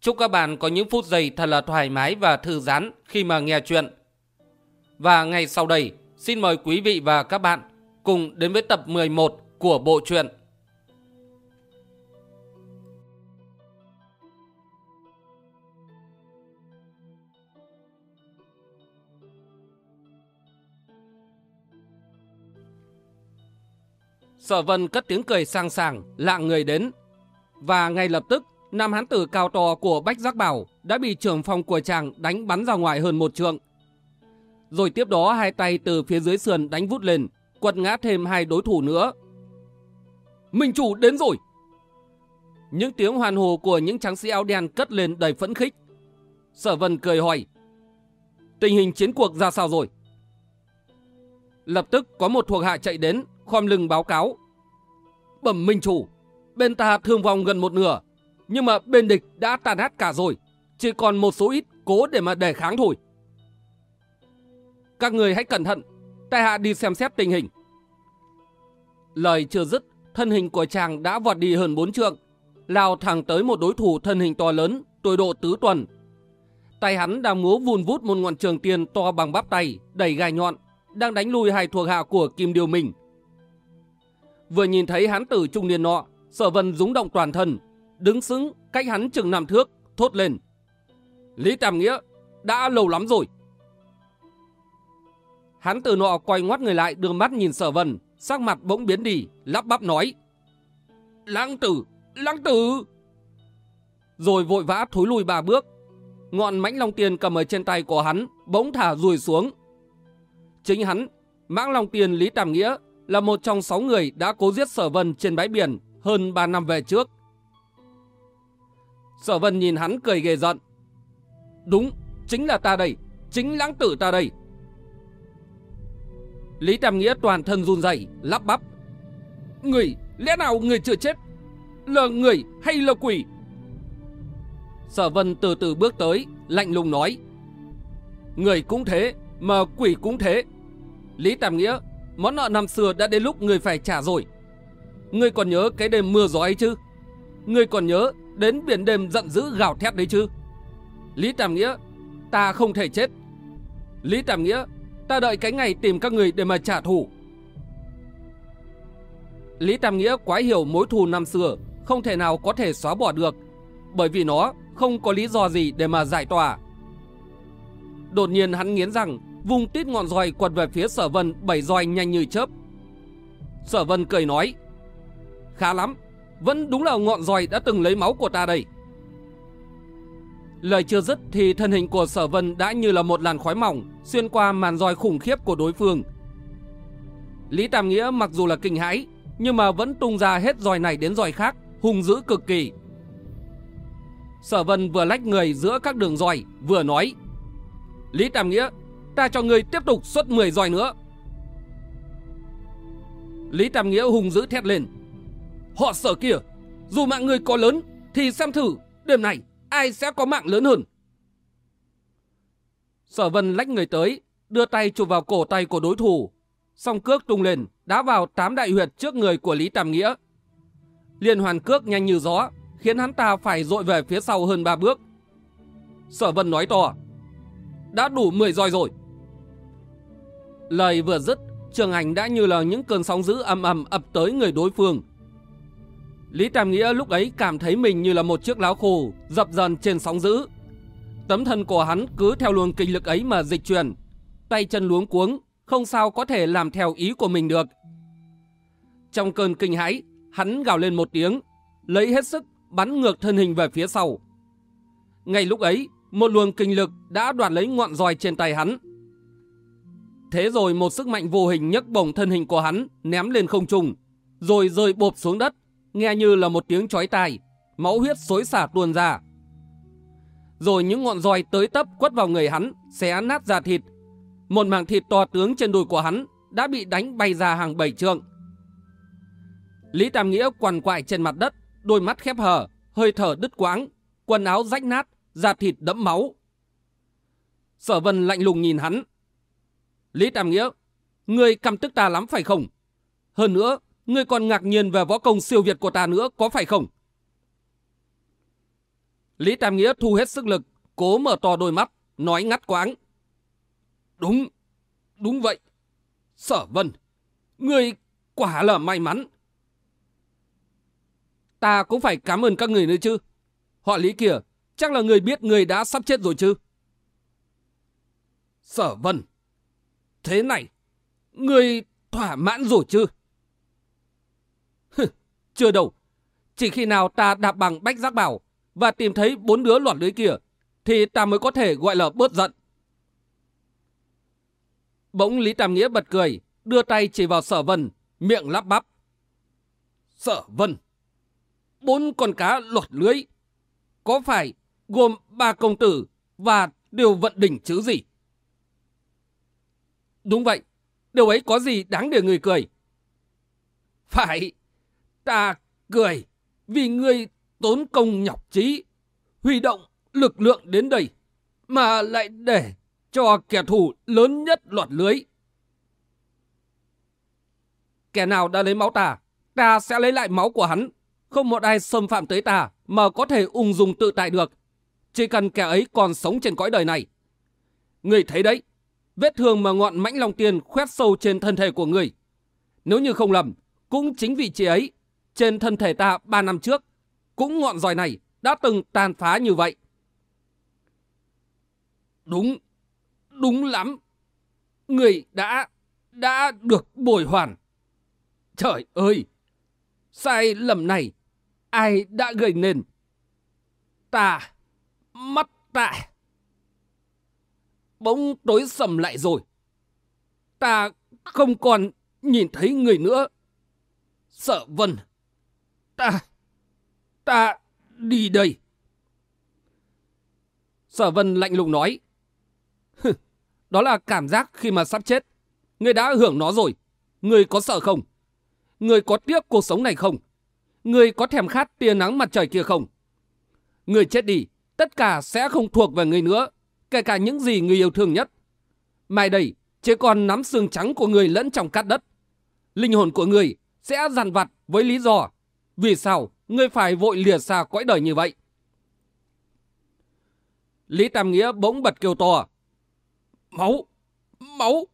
Chúc các bạn có những phút giây thật là thoải mái và thư giãn khi mà nghe chuyện. Và ngay sau đây, xin mời quý vị và các bạn cùng đến với tập 11 của bộ truyện. Sở Vân cất tiếng cười sang sảng, lạng người đến. Và ngay lập tức, nam hán tử cao to của Bách Giác Bảo đã bị trưởng phòng của chàng đánh bắn ra ngoài hơn một trượng. Rồi tiếp đó hai tay từ phía dưới sườn đánh vút lên, quật ngã thêm hai đối thủ nữa. Minh chủ đến rồi! Những tiếng hoàn hồ của những tráng sĩ áo đen cất lên đầy phẫn khích. Sở Vân cười hỏi. Tình hình chiến cuộc ra sao rồi? Lập tức có một thuộc hạ chạy đến, khom lưng báo cáo. Bẩm Minh chủ, bên ta thương vong gần một nửa, nhưng mà bên địch đã tàn hát cả rồi, chỉ còn một số ít cố để mà đề kháng thôi. Các người hãy cẩn thận, tại hạ đi xem xét tình hình. Lời chưa dứt, thân hình của chàng đã vọt đi hơn bốn trượng, lao thẳng tới một đối thủ thân hình to lớn, tuổi độ tứ tuần. Tay hắn đang múa vun vút một ngọn trường tiền to bằng bắp tay, đầy gai nhọn, đang đánh lui hai thuộc hạ của Kim Điều Minh. Vừa nhìn thấy hắn tử trung niên nọ, sở vân rúng động toàn thân, đứng sững cách hắn chừng năm thước, thốt lên. Lý Tam Nghĩa, đã lâu lắm rồi. Hắn từ nọ quay ngoắt người lại đưa mắt nhìn sở vân, sắc mặt bỗng biến đi, lắp bắp nói. Lãng tử, lãng tử. Rồi vội vã thối lùi ba bước. Ngọn mãnh long tiền cầm ở trên tay của hắn, bỗng thả rùi xuống. Chính hắn, mãng long tiền Lý Tam Nghĩa, là một trong sáu người đã cố giết sở vân trên bãi biển hơn ba năm về trước. Sở vân nhìn hắn cười ghê giận. Đúng, chính là ta đây, chính lãng tử ta đây. Lý Tam Nghĩa toàn thân run rẩy, lắp bắp. Người, lẽ nào người chưa chết? Là người hay là quỷ? Sở Vân từ từ bước tới, lạnh lùng nói. Người cũng thế, mà quỷ cũng thế. Lý Tam Nghĩa, món nợ năm xưa đã đến lúc người phải trả rồi. Người còn nhớ cái đêm mưa gió ấy chứ? Người còn nhớ đến biển đêm giận dữ gào thét đấy chứ? Lý Tam Nghĩa, ta không thể chết. Lý Tam Nghĩa, ta đợi cái ngày tìm các người để mà trả thù. Lý Tam Nghĩa quá hiểu mối thù năm xưa, không thể nào có thể xóa bỏ được, bởi vì nó không có lý do gì để mà giải tỏa. Đột nhiên hắn nghiến rằng, vùng tít ngọn roi quật về phía sở vân bảy roi nhanh như chớp. Sở vân cười nói, khá lắm, vẫn đúng là ngọn roi đã từng lấy máu của ta đây. Lời chưa dứt thì thân hình của sở vân đã như là một làn khói mỏng xuyên qua màn roi khủng khiếp của đối phương. Lý Tam Nghĩa mặc dù là kinh hãi nhưng mà vẫn tung ra hết roi này đến roi khác, hung dữ cực kỳ. Sở vân vừa lách người giữa các đường roi vừa nói Lý Tam Nghĩa, ta cho người tiếp tục xuất 10 roi nữa. Lý Tam Nghĩa hung dữ thét lên Họ sở kia, dù mạng người có lớn thì xem thử đêm này ai sẽ có mạng lớn hơn. Sở vân lách người tới, đưa tay chụp vào cổ tay của đối thủ. Song cước tung lên, đá vào tám đại huyệt trước người của Lý Tam Nghĩa. Liên hoàn cước nhanh như gió, khiến hắn ta phải dội về phía sau hơn ba bước. Sở vân nói to, đã đủ 10 roi rồi. Lời vừa dứt, trường ảnh đã như là những cơn sóng dữ ầm ầm ập tới người đối phương. Lý Tam Nghĩa lúc ấy cảm thấy mình như là một chiếc láo khô dập dần trên sóng dữ. Tấm thân của hắn cứ theo luồng kinh lực ấy mà dịch chuyển, tay chân luống cuống, không sao có thể làm theo ý của mình được. Trong cơn kinh hãi, hắn gào lên một tiếng, lấy hết sức bắn ngược thân hình về phía sau. Ngay lúc ấy, một luồng kinh lực đã đoạt lấy ngọn roi trên tay hắn. Thế rồi một sức mạnh vô hình nhấc bổng thân hình của hắn ném lên không trung, rồi rơi bộp xuống đất, nghe như là một tiếng chói tai, máu huyết xối xả tuôn ra. Rồi những ngọn roi tới tấp quất vào người hắn, xé nát da thịt. Một mảng thịt to tướng trên đùi của hắn đã bị đánh bay ra hàng bảy trượng. Lý Tam Nghĩa quằn quại trên mặt đất, đôi mắt khép hờ, hơi thở đứt quãng, quần áo rách nát, da thịt đẫm máu. Sở Vân lạnh lùng nhìn hắn. Lý Tam Nghĩa, ngươi căm tức ta lắm phải không? Hơn nữa, ngươi còn ngạc nhiên về võ công siêu việt của ta nữa có phải không? Lý Tam Nghĩa thu hết sức lực, cố mở to đôi mắt, nói ngắt quãng. Đúng, đúng vậy. Sở Vân, ngươi quả là may mắn. Ta cũng phải cảm ơn các người nữa chứ. Họ Lý kia chắc là người biết người đã sắp chết rồi chứ. Sở Vân, thế này, người thỏa mãn rồi chứ? Chưa đâu, chỉ khi nào ta đạp bằng bách giác bảo và tìm thấy bốn đứa lọt lưới kia, thì ta mới có thể gọi là bớt giận. Bỗng Lý Tam Nghĩa bật cười, đưa tay chỉ vào sở vân, miệng lắp bắp. Sở vân, bốn con cá lọt lưới, có phải gồm ba công tử và điều vận đỉnh chứ gì? Đúng vậy, điều ấy có gì đáng để người cười? Phải, ta cười vì ngươi tốn công nhọc trí, huy động lực lượng đến đây, mà lại để cho kẻ thù lớn nhất lọt lưới. Kẻ nào đã lấy máu ta, ta sẽ lấy lại máu của hắn. Không một ai xâm phạm tới ta mà có thể ung dung tự tại được. Chỉ cần kẻ ấy còn sống trên cõi đời này. Người thấy đấy, vết thương mà ngọn mãnh long tiên khoét sâu trên thân thể của người. Nếu như không lầm, cũng chính vị trí ấy, trên thân thể ta ba năm trước, cũng ngọn roi này đã từng tàn phá như vậy. Đúng, đúng lắm. Người đã, đã được bồi hoàn. Trời ơi! Sai lầm này, ai đã gây nên? Ta, mắt ta. Bỗng tối sầm lại rồi. Ta không còn nhìn thấy người nữa. Sợ vân. Ta, ta đi đây. Sở vân lạnh lùng nói. Đó là cảm giác khi mà sắp chết. Người đã hưởng nó rồi. Người có sợ không? Người có tiếc cuộc sống này không? Người có thèm khát tia nắng mặt trời kia không? Người chết đi, tất cả sẽ không thuộc về người nữa, kể cả những gì người yêu thương nhất. Mai đây, chỉ còn nắm xương trắng của người lẫn trong cát đất. Linh hồn của người sẽ dằn vặt với lý do vì sao người phải vội lìa xa cõi đời như vậy. Lý Tam Nghĩa bỗng bật kêu to. Máu! Máu!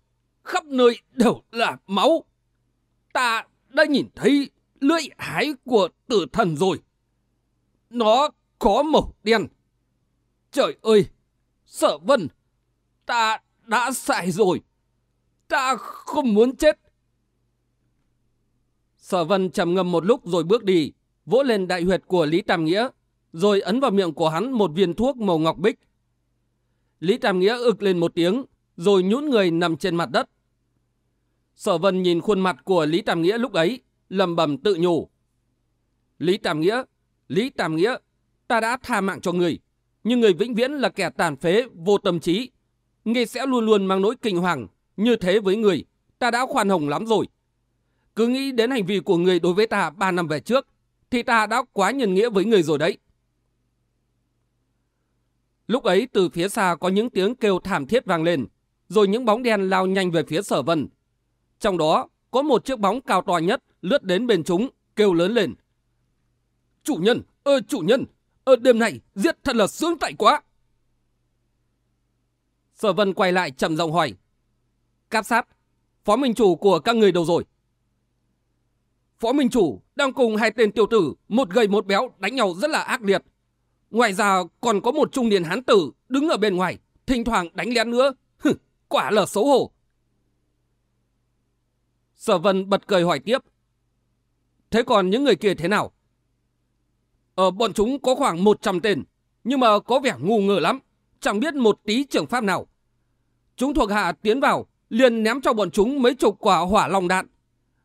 Khắp nơi đều là máu! Ta đã nhìn thấy lưỡi hái của tử thần rồi. Nó có màu đen. Trời ơi! Sở vân! Ta đã sai rồi. Ta không muốn chết. Sở vân trầm ngâm một lúc rồi bước đi, vỗ lên đại huyệt của Lý Tam Nghĩa, rồi ấn vào miệng của hắn một viên thuốc màu ngọc bích. Lý Tam Nghĩa ực lên một tiếng, rồi nhún người nằm trên mặt đất. Sở Vân nhìn khuôn mặt của Lý Tam Nghĩa lúc ấy, lầm bầm tự nhủ. Lý Tam Nghĩa, Lý Tam Nghĩa, ta đã tha mạng cho người, nhưng người vĩnh viễn là kẻ tàn phế, vô tâm trí. Ngươi sẽ luôn luôn mang nỗi kinh hoàng, như thế với người, ta đã khoan hồng lắm rồi. Cứ nghĩ đến hành vi của người đối với ta ba năm về trước, thì ta đã quá nhân nghĩa với người rồi đấy. Lúc ấy từ phía xa có những tiếng kêu thảm thiết vang lên, rồi những bóng đen lao nhanh về phía sở vân. Trong đó có một chiếc bóng cao to nhất lướt đến bên chúng, kêu lớn lên. Chủ nhân, ơ chủ nhân, ơ đêm này giết thật là sướng tại quá. Sở vân quay lại trầm giọng hỏi. Cáp sát, phó minh chủ của các người đâu rồi? Phó minh chủ đang cùng hai tên tiểu tử, một gầy một béo đánh nhau rất là ác liệt. Ngoài ra còn có một trung niên hán tử đứng ở bên ngoài, thỉnh thoảng đánh lén nữa. Hừ, quả là xấu hổ. Sở Vân bật cười hỏi tiếp. Thế còn những người kia thế nào? Ở bọn chúng có khoảng 100 tên, nhưng mà có vẻ ngu ngờ lắm, chẳng biết một tí trưởng pháp nào. Chúng thuộc hạ tiến vào, liền ném cho bọn chúng mấy chục quả hỏa long đạn,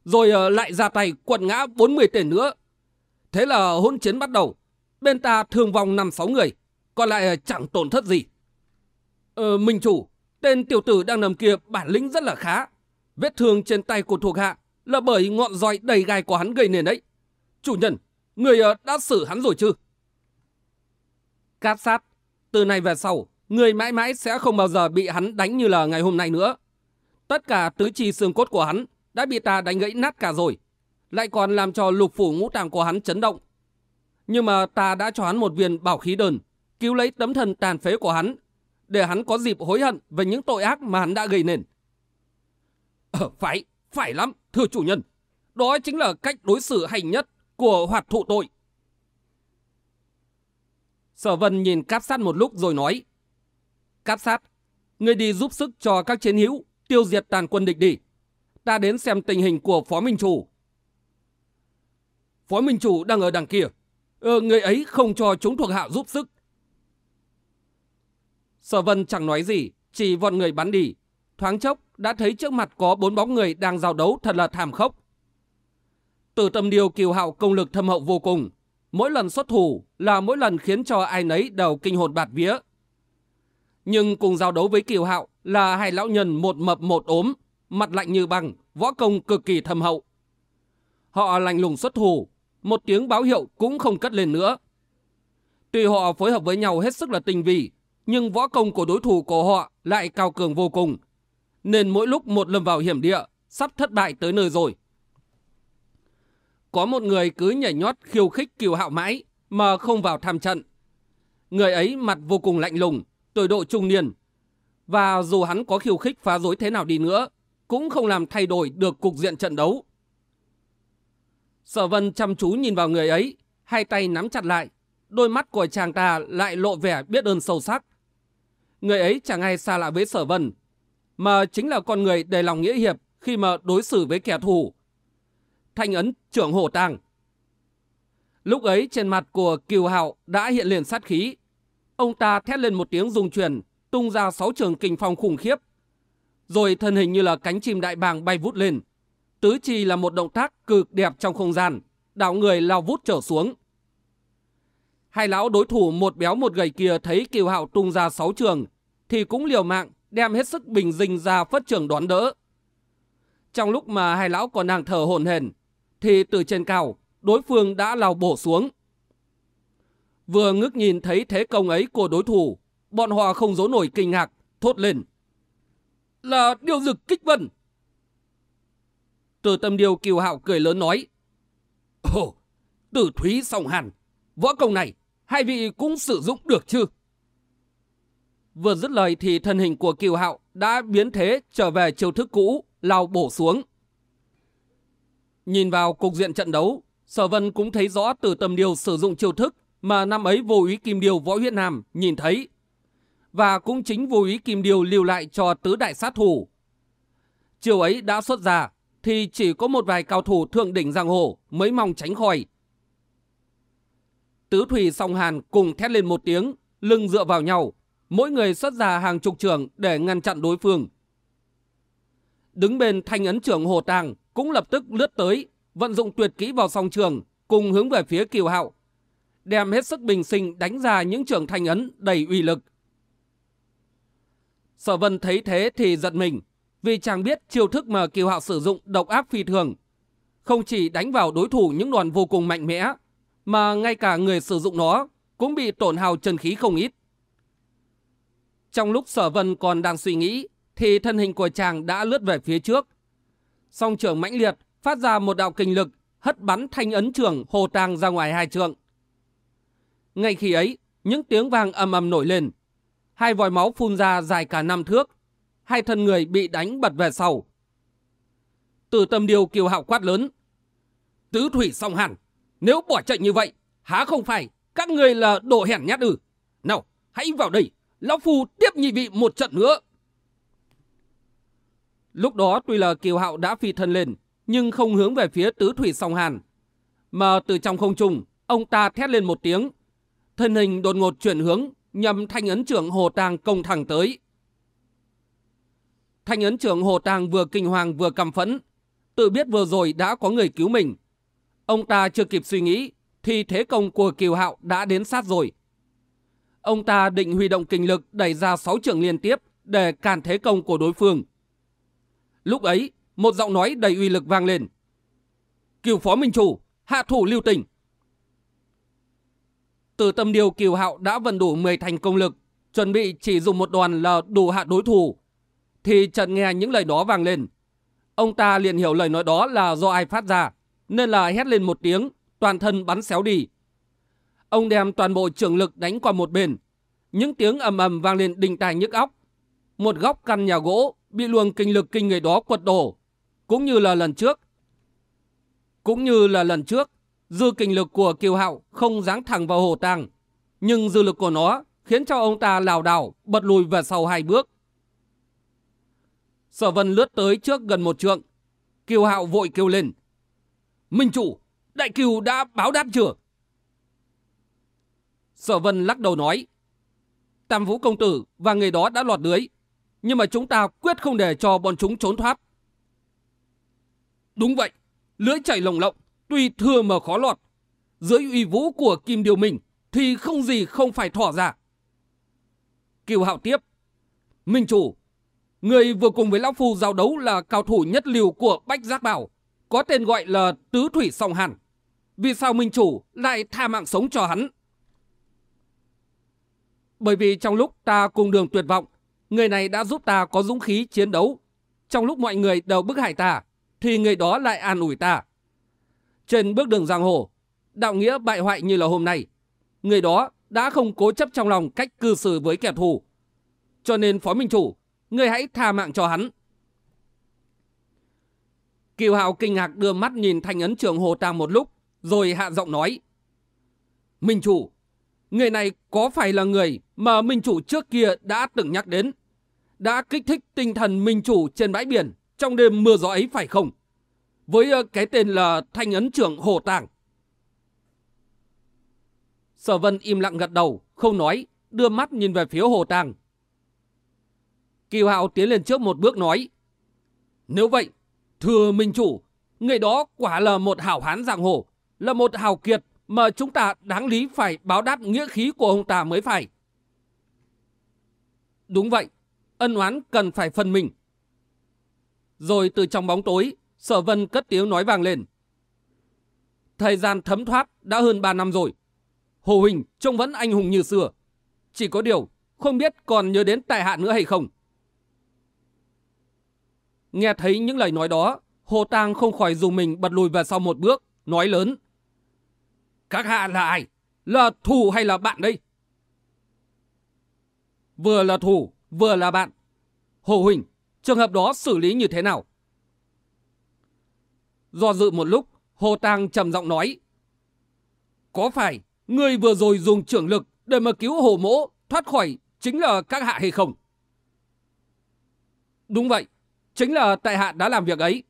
rồi ờ, lại ra tay quật ngã 40 tên nữa. Thế là hỗn chiến bắt đầu, bên ta thương vong 5-6 người, còn lại ờ, chẳng tổn thất gì. Ờ, Minh Chủ, tên tiểu tử đang nằm kia bản lĩnh rất là khá. Vết thương trên tay của thuộc hạ là bởi ngọn roi đầy gai của hắn gây nên đấy. Chủ nhân, người ờ, đã xử hắn rồi chứ? Cát sát, từ nay về sau, người mãi mãi sẽ không bao giờ bị hắn đánh như là ngày hôm nay nữa. Tất cả tứ chi xương cốt của hắn đã bị ta đánh gãy nát cả rồi. Lại còn làm cho lục phủ ngũ tàng của hắn chấn động. Nhưng mà ta đã cho hắn một viên bảo khí đơn, cứu lấy tấm thân tàn phế của hắn, để hắn có dịp hối hận về những tội ác mà hắn đã gây nên. Ờ, phải, phải lắm, thưa chủ nhân. Đó chính là cách đối xử hành nhất của hoạt thụ tội. Sở vân nhìn cáp sát một lúc rồi nói. Cáp sát, ngươi đi giúp sức cho các chiến hữu tiêu diệt tàn quân địch đi. Ta đến xem tình hình của Phó Minh Chủ. Phó Minh Chủ đang ở đằng kia. Ờ, người ấy không cho chúng thuộc hạ giúp sức. Sở vân chẳng nói gì, chỉ vọt người bắn đi. Thoáng chốc đã thấy trước mặt có bốn bóng người đang giao đấu thật là thảm khốc. Từ tâm điều kiều hạo công lực thâm hậu vô cùng. Mỗi lần xuất thủ là mỗi lần khiến cho ai nấy đều kinh hồn bạt vía. Nhưng cùng giao đấu với kiều hạo là hai lão nhân một mập một ốm, mặt lạnh như băng, võ công cực kỳ thâm hậu. Họ lạnh lùng xuất thủ, một tiếng báo hiệu cũng không cất lên nữa. Tuy họ phối hợp với nhau hết sức là tinh vi, nhưng võ công của đối thủ của họ lại cao cường vô cùng, nên mỗi lúc một lâm vào hiểm địa, sắp thất bại tới nơi rồi. Có một người cứ nhảy nhót khiêu khích kiều hạo mãi mà không vào tham trận. Người ấy mặt vô cùng lạnh lùng, tuổi độ trung niên. Và dù hắn có khiêu khích phá rối thế nào đi nữa, cũng không làm thay đổi được cục diện trận đấu. Sở vân chăm chú nhìn vào người ấy, hai tay nắm chặt lại. Đôi mắt của chàng ta lại lộ vẻ biết ơn sâu sắc. Người ấy chẳng ai xa lạ với sở vân, mà chính là con người đầy lòng nghĩa hiệp khi mà đối xử với kẻ thù. Thanh ấn trưởng hổ tàng. Lúc ấy trên mặt của Kiều Hạo đã hiện liền sát khí. Ông ta thét lên một tiếng rung truyền, tung ra sáu trường kinh phong khủng khiếp. Rồi thân hình như là cánh chim đại bàng bay vút lên. Tứ chi là một động tác cực đẹp trong không gian, đảo người lao vút trở xuống. Hai lão đối thủ một béo một gầy kia thấy Kiều Hạo tung ra sáu trường, thì cũng liều mạng đem hết sức bình dình ra phất trường đón đỡ. Trong lúc mà hai lão còn đang thở hổn hển, thì từ trên cao, đối phương đã lao bổ xuống. Vừa ngước nhìn thấy thế công ấy của đối thủ, bọn họ không giấu nổi kinh ngạc, thốt lên. Là điều dực kích vân. Từ tâm điều kiều hạo cười lớn nói. Ồ, tử thúy song hàn, võ công này, hai vị cũng sử dụng được chứ? Vừa dứt lời thì thân hình của kiều hạo đã biến thế trở về chiêu thức cũ, lao bổ xuống. Nhìn vào cục diện trận đấu, Sở Vân cũng thấy rõ từ tầm điều sử dụng chiêu thức mà năm ấy vô ý kim điều võ huyết nam nhìn thấy. Và cũng chính vô ý kim điều lưu lại cho tứ đại sát thủ. Chiều ấy đã xuất ra thì chỉ có một vài cao thủ thượng đỉnh giang hồ mới mong tránh khỏi. Tứ thủy song hàn cùng thét lên một tiếng, lưng dựa vào nhau, mỗi người xuất ra hàng chục trường để ngăn chặn đối phương. Đứng bên thanh ấn trưởng Hồ Tàng cũng lập tức lướt tới, vận dụng tuyệt kỹ vào song trường, cùng hướng về phía Kiều Hạo, đem hết sức bình sinh đánh ra những trường thanh ấn đầy uy lực. Sở Vân thấy thế thì giật mình, vì chàng biết chiêu thức mà Kiều Hạo sử dụng độc ác phi thường, không chỉ đánh vào đối thủ những đòn vô cùng mạnh mẽ, mà ngay cả người sử dụng nó cũng bị tổn hào chân khí không ít. Trong lúc Sở Vân còn đang suy nghĩ, thì thân hình của chàng đã lướt về phía trước, song trưởng mãnh liệt phát ra một đạo kinh lực hất bắn thanh ấn trưởng hồ tàng ra ngoài hai trượng. Ngay khi ấy, những tiếng vang ầm ầm nổi lên. Hai vòi máu phun ra dài cả năm thước. Hai thân người bị đánh bật về sau. Từ tâm điều kiều hạo quát lớn. Tứ thủy song hẳn. Nếu bỏ chạy như vậy, há không phải các người là đồ hèn nhát ư. Nào, hãy vào đây. Lão Phu tiếp nhị vị một trận nữa. Lúc đó tuy là Kiều Hạo đã phi thân lên, nhưng không hướng về phía tứ thủy song hàn. Mà từ trong không trung, ông ta thét lên một tiếng. Thân hình đột ngột chuyển hướng, nhằm thanh ấn trưởng Hồ Tàng công thẳng tới. Thanh ấn trưởng Hồ Tàng vừa kinh hoàng vừa cầm phẫn, tự biết vừa rồi đã có người cứu mình. Ông ta chưa kịp suy nghĩ, thì thế công của Kiều Hạo đã đến sát rồi. Ông ta định huy động kinh lực đẩy ra sáu trường liên tiếp để cản thế công của đối phương. Lúc ấy, một giọng nói đầy uy lực vang lên. Kiều Phó Minh Chủ, hạ thủ lưu tình. Từ tâm điều Kiều Hạo đã vận đủ 10 thành công lực, chuẩn bị chỉ dùng một đoàn là đủ hạ đối thủ. Thì chợt nghe những lời đó vang lên. Ông ta liền hiểu lời nói đó là do ai phát ra, nên là hét lên một tiếng, toàn thân bắn xéo đi. Ông đem toàn bộ trường lực đánh qua một bên. Những tiếng ầm ầm vang lên đình tai nhức óc. Một góc căn nhà gỗ bị luồng kinh lực kinh người đó quật đổ. Cũng như là lần trước. Cũng như là lần trước, dư kinh lực của Kiều Hạo không giáng thẳng vào hồ tàng. Nhưng dư lực của nó khiến cho ông ta lảo đảo bật lùi về sau hai bước. Sở Vân lướt tới trước gần một trượng. Kiều Hạo vội kêu lên. Minh chủ, đại kiều đã báo đáp chưa? Sở Vân lắc đầu nói. Tam Vũ Công Tử và người đó đã lọt lưới. Nhưng mà chúng ta quyết không để cho bọn chúng trốn thoát. Đúng vậy. Lưới chảy lồng lộng. Tuy thừa mà khó lọt. Dưới uy vũ của Kim Điều Minh thì không gì không phải thỏ ra. Kiều Hạo tiếp. Minh chủ, người vừa cùng với Lão Phu giao đấu là cao thủ nhất liều của Bách Giác Bảo, có tên gọi là Tứ Thủy Song Hàn. Vì sao Minh chủ lại tha mạng sống cho hắn? Bởi vì trong lúc ta cùng đường tuyệt vọng, người này đã giúp ta có dũng khí chiến đấu. Trong lúc mọi người đều bức hại ta, thì người đó lại an ủi ta. Trên bước đường giang hồ, đạo nghĩa bại hoại như là hôm nay, người đó đã không cố chấp trong lòng cách cư xử với kẻ thù. Cho nên Phó Minh Chủ, người hãy tha mạng cho hắn. Kiều hào kinh ngạc đưa mắt nhìn thanh ấn trưởng Hồ Tàng một lúc, rồi hạ giọng nói. Minh Chủ, Người này có phải là người mà Minh Chủ trước kia đã từng nhắc đến? Đã kích thích tinh thần Minh Chủ trên bãi biển trong đêm mưa gió ấy phải không? Với ờ, cái tên là Thanh Ấn Trưởng Hồ Tàng. Sở Vân im lặng gật đầu, không nói, đưa mắt nhìn về phía Hồ Tàng. Kiều Hạo tiến lên trước một bước nói. Nếu vậy, thưa Minh Chủ, người đó quả là một hảo hán giang hồ, là một hào kiệt mà chúng ta đáng lý phải báo đáp nghĩa khí của ông ta mới phải. Đúng vậy, ân oán cần phải phân mình. Rồi từ trong bóng tối, sở vân cất tiếng nói vang lên. Thời gian thấm thoát đã hơn 3 năm rồi. Hồ Huỳnh trông vẫn anh hùng như xưa. Chỉ có điều, không biết còn nhớ đến tại hạ nữa hay không. Nghe thấy những lời nói đó, Hồ Tang không khỏi dùng mình bật lùi về sau một bước, nói lớn. Các hạ là ai? Là thù hay là bạn đây? Vừa là thù, vừa là bạn. Hồ Huỳnh, trường hợp đó xử lý như thế nào? Do dự một lúc, Hồ Tàng trầm giọng nói. Có phải người vừa rồi dùng trưởng lực để mà cứu Hồ Mỗ thoát khỏi chính là các hạ hay không? Đúng vậy, chính là tại hạ đã làm việc ấy.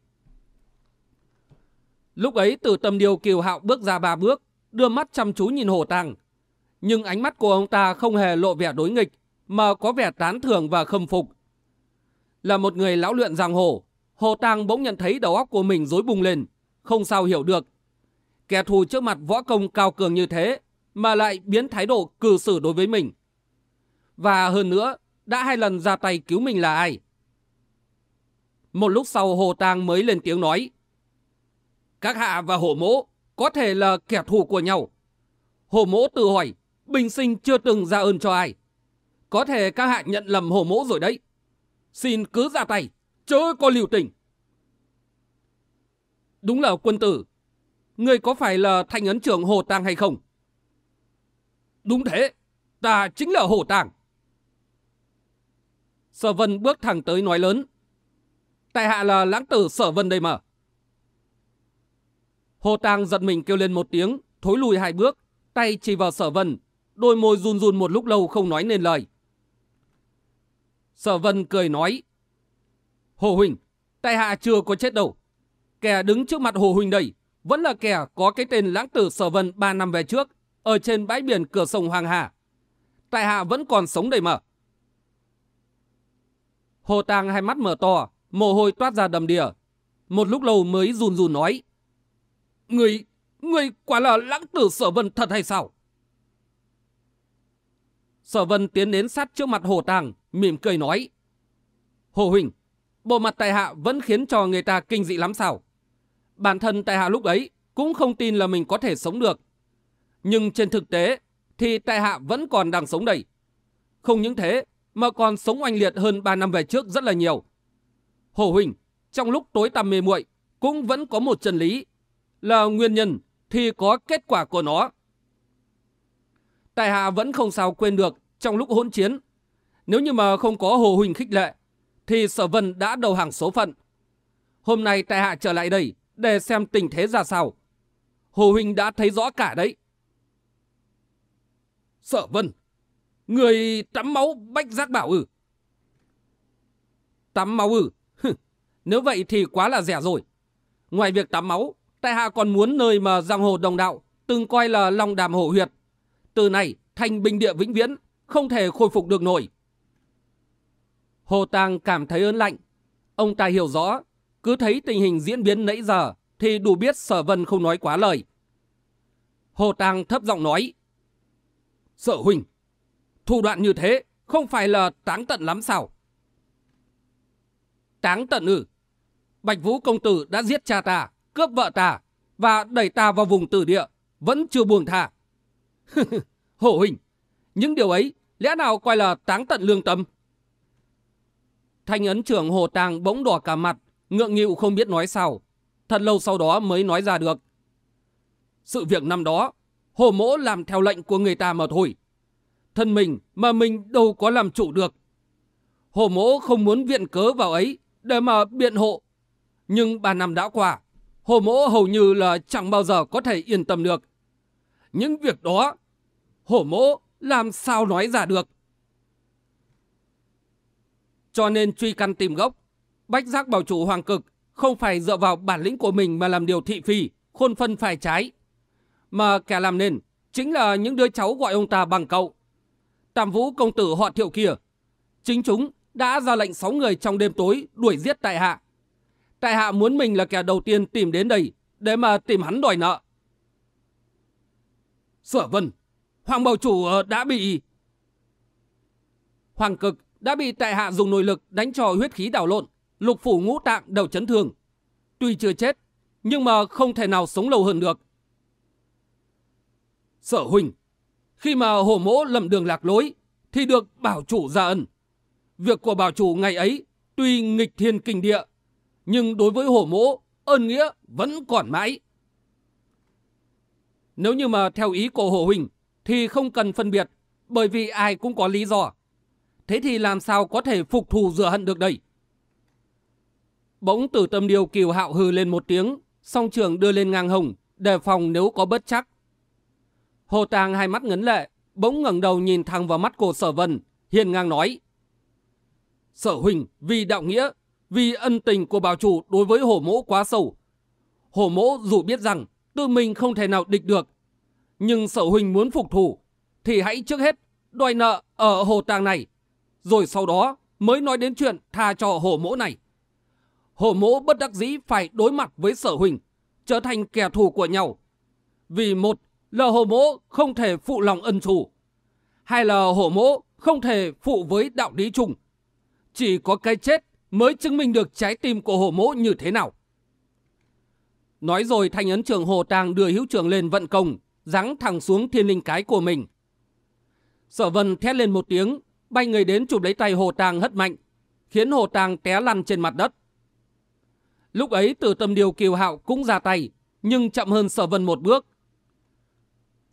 Lúc ấy từ tầm điều kiều hạo bước ra ba bước, đưa mắt chăm chú nhìn Hồ Tàng. Nhưng ánh mắt của ông ta không hề lộ vẻ đối nghịch, mà có vẻ tán thưởng và khâm phục. Là một người lão luyện giang hồ, Hồ Tăng bỗng nhận thấy đầu óc của mình rối bùng lên, không sao hiểu được. Kẻ thù trước mặt võ công cao cường như thế, mà lại biến thái độ cư xử đối với mình. Và hơn nữa, đã hai lần ra tay cứu mình là ai? Một lúc sau Hồ Tăng mới lên tiếng nói. Các hạ và hổ mỗ có thể là kẻ thù của nhau. Hổ mỗ tự hỏi, bình sinh chưa từng ra ơn cho ai. Có thể các hạ nhận lầm Hổ mỗ rồi đấy. Xin cứ ra tay, chớ có liều tình. Đúng là quân tử. Người có phải là thanh ấn trưởng Hồ Tàng hay không? Đúng thế, ta chính là Hồ Tàng. Sở Vân bước thẳng tới nói lớn. Tại hạ là lãng tử Sở Vân đây mà. Hồ Tàng giật mình kêu lên một tiếng, thối lùi hai bước, tay chỉ vào sở vân, đôi môi run run một lúc lâu không nói nên lời. Sở vân cười nói, Hồ Huỳnh, tại hạ chưa có chết đâu. Kẻ đứng trước mặt Hồ Huỳnh đây, vẫn là kẻ có cái tên lãng tử sở vân 3 năm về trước, ở trên bãi biển cửa sông Hoàng Hà. Tại hạ vẫn còn sống đây mà. Hồ Tàng hai mắt mở to, mồ hôi toát ra đầm đìa. Một lúc lâu mới run run nói. Người, người quả là lãng tử sở vân thật hay sao? Sở Vân tiến đến sát trước mặt Hồ Tàng, mỉm cười nói. Hồ Huỳnh, bộ mặt tại hạ vẫn khiến cho người ta kinh dị lắm sao? Bản thân tại hạ lúc ấy cũng không tin là mình có thể sống được. Nhưng trên thực tế thì tại hạ vẫn còn đang sống đây. Không những thế mà còn sống oanh liệt hơn 3 năm về trước rất là nhiều. Hồ Huỳnh, trong lúc tối tăm mê muội cũng vẫn có một chân lý là nguyên nhân thì có kết quả của nó. Tại hạ vẫn không sao quên được trong lúc hỗn chiến. Nếu như mà không có Hồ Huỳnh khích lệ, thì Sở Vân đã đầu hàng số phận. Hôm nay tại hạ trở lại đây để xem tình thế ra sao. Hồ Huynh đã thấy rõ cả đấy. Sở Vân, người tắm máu bách giác bảo ư? Tắm máu ư? Nếu vậy thì quá là rẻ rồi. Ngoài việc tắm máu, tại hạ còn muốn nơi mà giang hồ đồng đạo từng coi là long đàm hổ huyệt. Từ này thành bình địa vĩnh viễn, không thể khôi phục được nổi. Hồ Tàng cảm thấy ớn lạnh. Ông ta hiểu rõ, cứ thấy tình hình diễn biến nãy giờ thì đủ biết sở vân không nói quá lời. Hồ Tàng thấp giọng nói. Sở Huỳnh, thủ đoạn như thế không phải là táng tận lắm sao? Táng tận ư? Bạch Vũ công tử đã giết cha ta, cướp vợ ta và đẩy ta vào vùng tử địa, vẫn chưa buông tha. Hổ Huỳnh, những điều ấy lẽ nào coi là táng tận lương tâm? Thanh ấn trưởng Hồ Tàng bỗng đỏ cả mặt, ngượng nghịu không biết nói sao. Thật lâu sau đó mới nói ra được. Sự việc năm đó, Hồ Mỗ làm theo lệnh của người ta mà thôi. Thân mình mà mình đâu có làm chủ được. Hồ Mỗ không muốn viện cớ vào ấy để mà biện hộ. Nhưng ba năm đã qua, Hồ Mỗ hầu như là chẳng bao giờ có thể yên tâm được. Những việc đó, Hồ Mỗ làm sao nói ra được. Cho nên truy căn tìm gốc, bách giác bảo chủ hoàng cực không phải dựa vào bản lĩnh của mình mà làm điều thị phi, khôn phân phải trái. Mà kẻ làm nên chính là những đứa cháu gọi ông ta bằng cậu. Tam vũ công tử họ thiệu kia. Chính chúng đã ra lệnh sáu người trong đêm tối đuổi giết tại hạ. Tại hạ muốn mình là kẻ đầu tiên tìm đến đây để mà tìm hắn đòi nợ. Sở vân, Hoàng Bảo Chủ ờ, đã bị... Hoàng cực đã bị tại hạ dùng nội lực đánh trò huyết khí đảo lộn, lục phủ ngũ tạng đầu chấn thương. Tuy chưa chết, nhưng mà không thể nào sống lâu hơn được. Sở huynh, khi mà hổ mỗ lầm đường lạc lối, thì được bảo chủ ra ân. Việc của bảo chủ ngày ấy tuy nghịch thiên kinh địa, nhưng đối với hổ mỗ, ơn nghĩa vẫn còn mãi. Nếu như mà theo ý của hổ huynh, thì không cần phân biệt, bởi vì ai cũng có lý do. Thế thì làm sao có thể phục thù rửa hận được đây? Bỗng tử tâm điều kiều hạo hừ lên một tiếng, song trường đưa lên ngang hồng, đề phòng nếu có bất chắc. Hồ Tàng hai mắt ngấn lệ, bỗng ngẩng đầu nhìn thẳng vào mắt của sở vân, hiền ngang nói. Sở huynh vì đạo nghĩa, vì ân tình của bảo chủ đối với hổ mỗ quá sâu. Hổ mỗ dù biết rằng tự mình không thể nào địch được, nhưng sở huynh muốn phục thủ, thì hãy trước hết đòi nợ ở hồ tàng này, rồi sau đó mới nói đến chuyện tha cho hổ mỗ này. Hổ mỗ bất đắc dĩ phải đối mặt với sở huỳnh trở thành kẻ thù của nhau. Vì một là hổ mỗ không thể phụ lòng ân chủ, hai là hổ mỗ không thể phụ với đạo lý chung. Chỉ có cái chết mới chứng minh được trái tim của hổ mỗ như thế nào. Nói rồi thanh ấn trưởng hồ tàng đưa hữu trưởng lên vận công, giáng thẳng xuống thiên linh cái của mình. Sở vân thét lên một tiếng, bay người đến chụp lấy tay hồ tàng hất mạnh, khiến hồ tàng té lăn trên mặt đất. Lúc ấy từ tâm điều kiều hạo cũng ra tay, nhưng chậm hơn sở vân một bước.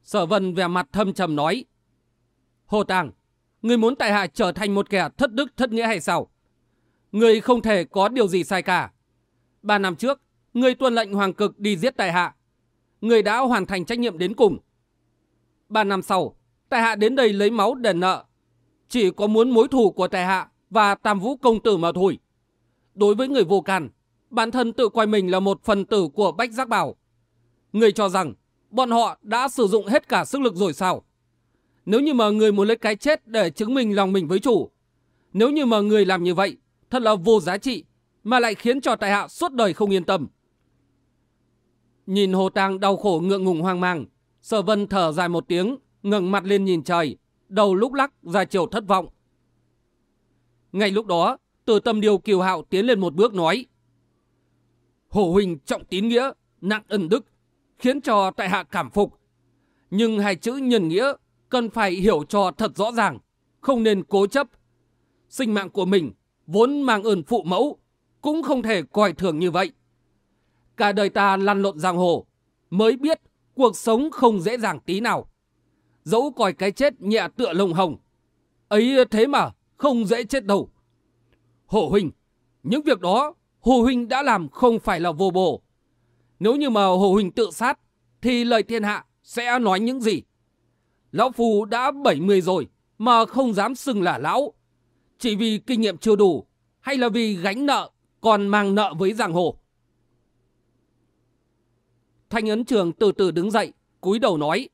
Sở vân vẻ mặt thâm trầm nói, Hồ tàng, người muốn tại hạ trở thành một kẻ thất đức thất nghĩa hay sao? Người không thể có điều gì sai cả. Ba năm trước, người tuân lệnh hoàng cực đi giết tại hạ, người đã hoàn thành trách nhiệm đến cùng. Ba năm sau, tại hạ đến đây lấy máu đền nợ. Chỉ có muốn mối thù của tài hạ và tam vũ công tử mà thôi. Đối với người vô can, bản thân tự coi mình là một phần tử của Bách Giác Bảo. Người cho rằng bọn họ đã sử dụng hết cả sức lực rồi sao? Nếu như mà người muốn lấy cái chết để chứng minh lòng mình với chủ, nếu như mà người làm như vậy, thật là vô giá trị, mà lại khiến cho tài hạ suốt đời không yên tâm. Nhìn Hồ Tàng đau khổ ngượng ngùng hoang mang, Sở Vân thở dài một tiếng, ngẩng mặt lên nhìn trời, đầu lúc lắc ra chiều thất vọng. Ngay lúc đó, từ tâm điều kiều hạo tiến lên một bước nói. Hồ Huỳnh trọng tín nghĩa, nặng ân đức, khiến cho tại hạ cảm phục. Nhưng hai chữ nhân nghĩa cần phải hiểu cho thật rõ ràng, không nên cố chấp. Sinh mạng của mình vốn mang ơn phụ mẫu, cũng không thể coi thường như vậy. Cả đời ta lăn lộn giang hồ, mới biết cuộc sống không dễ dàng tí nào. Dẫu coi cái chết nhẹ tựa lồng hồng, ấy thế mà không dễ chết đâu. Hồ Huynh, những việc đó Hồ Huynh đã làm không phải là vô bổ. Nếu như mà Hồ Huynh tự sát, thì lời thiên hạ sẽ nói những gì? Lão Phu đã 70 rồi, mà không dám xưng là lão. Chỉ vì kinh nghiệm chưa đủ, hay là vì gánh nợ, còn mang nợ với giang hồ. Thanh ấn trường từ từ đứng dậy, cúi đầu nói.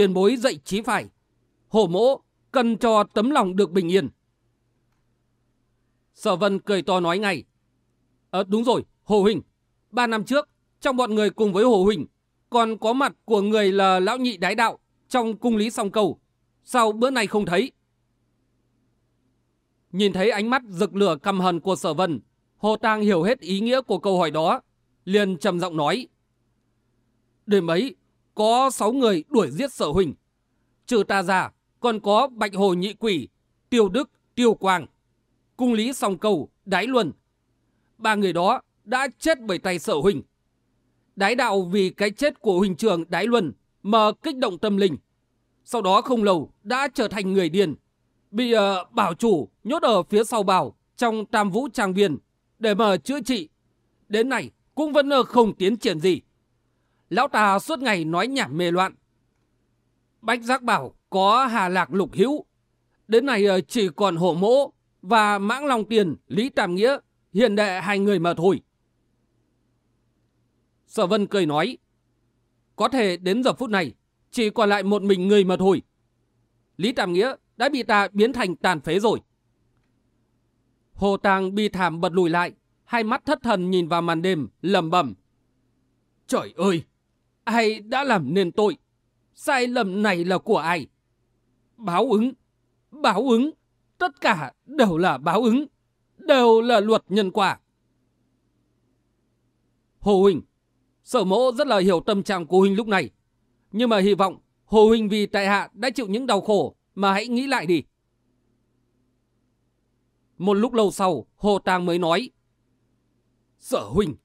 Tuyên bối dạy trí phải. hổ mỗ cần cho tấm lòng được bình yên. Sở Vân cười to nói ngay. Ờ đúng rồi, Hồ Huỳnh. Ba năm trước, trong bọn người cùng với Hồ Huỳnh, còn có mặt của người là Lão Nhị Đái Đạo trong cung lý song cầu. Sao bữa nay không thấy? Nhìn thấy ánh mắt rực lửa căm hận của Sở Vân, Hồ Tang hiểu hết ý nghĩa của câu hỏi đó, liền trầm giọng nói. Đêm ấy, có sáu người đuổi giết Sở Huỳnh. Trừ ta ra, còn có Bạch Hồ Nhị Quỷ, Tiêu Đức, Tiêu Quang, Cung Lý Song Cầu, Đái Luân. Ba người đó đã chết bởi tay Sở Huỳnh. Đái đạo vì cái chết của Huỳnh Trường Đái Luân mà kích động tâm linh. Sau đó không lâu đã trở thành người điên. Bị uh, bảo chủ nhốt ở phía sau bảo trong tam vũ trang viên để mà chữa trị. Đến nay cũng vẫn ờ, không tiến triển gì. Lão ta suốt ngày nói nhảm mê loạn. Bách giác bảo có hà lạc lục hữu. Đến nay ờ, chỉ còn hổ mỗ và mãng long tiền Lý Tam Nghĩa hiện đệ hai người mà thôi. Sở Vân cười nói. Có thể đến giờ phút này, chỉ còn lại một mình người mà thôi. Lý Tam Nghĩa đã bị ta biến thành tàn phế rồi. Hồ Tàng bi thảm bật lùi lại, hai mắt thất thần nhìn vào màn đêm, lầm bẩm. Trời ơi, ai đã làm nên tội? Sai lầm này là của ai? Báo ứng, báo ứng, tất cả đều là báo ứng, đều là luật nhân quả. Hồ Huỳnh, sở mẫu rất là hiểu tâm trạng của Huỳnh lúc này. Nhưng mà hy vọng Hồ Huỳnh vì tại hạ đã chịu những đau khổ mà hãy nghĩ lại đi. Một lúc lâu sau, Hồ Tàng mới nói. Sở Huỳnh,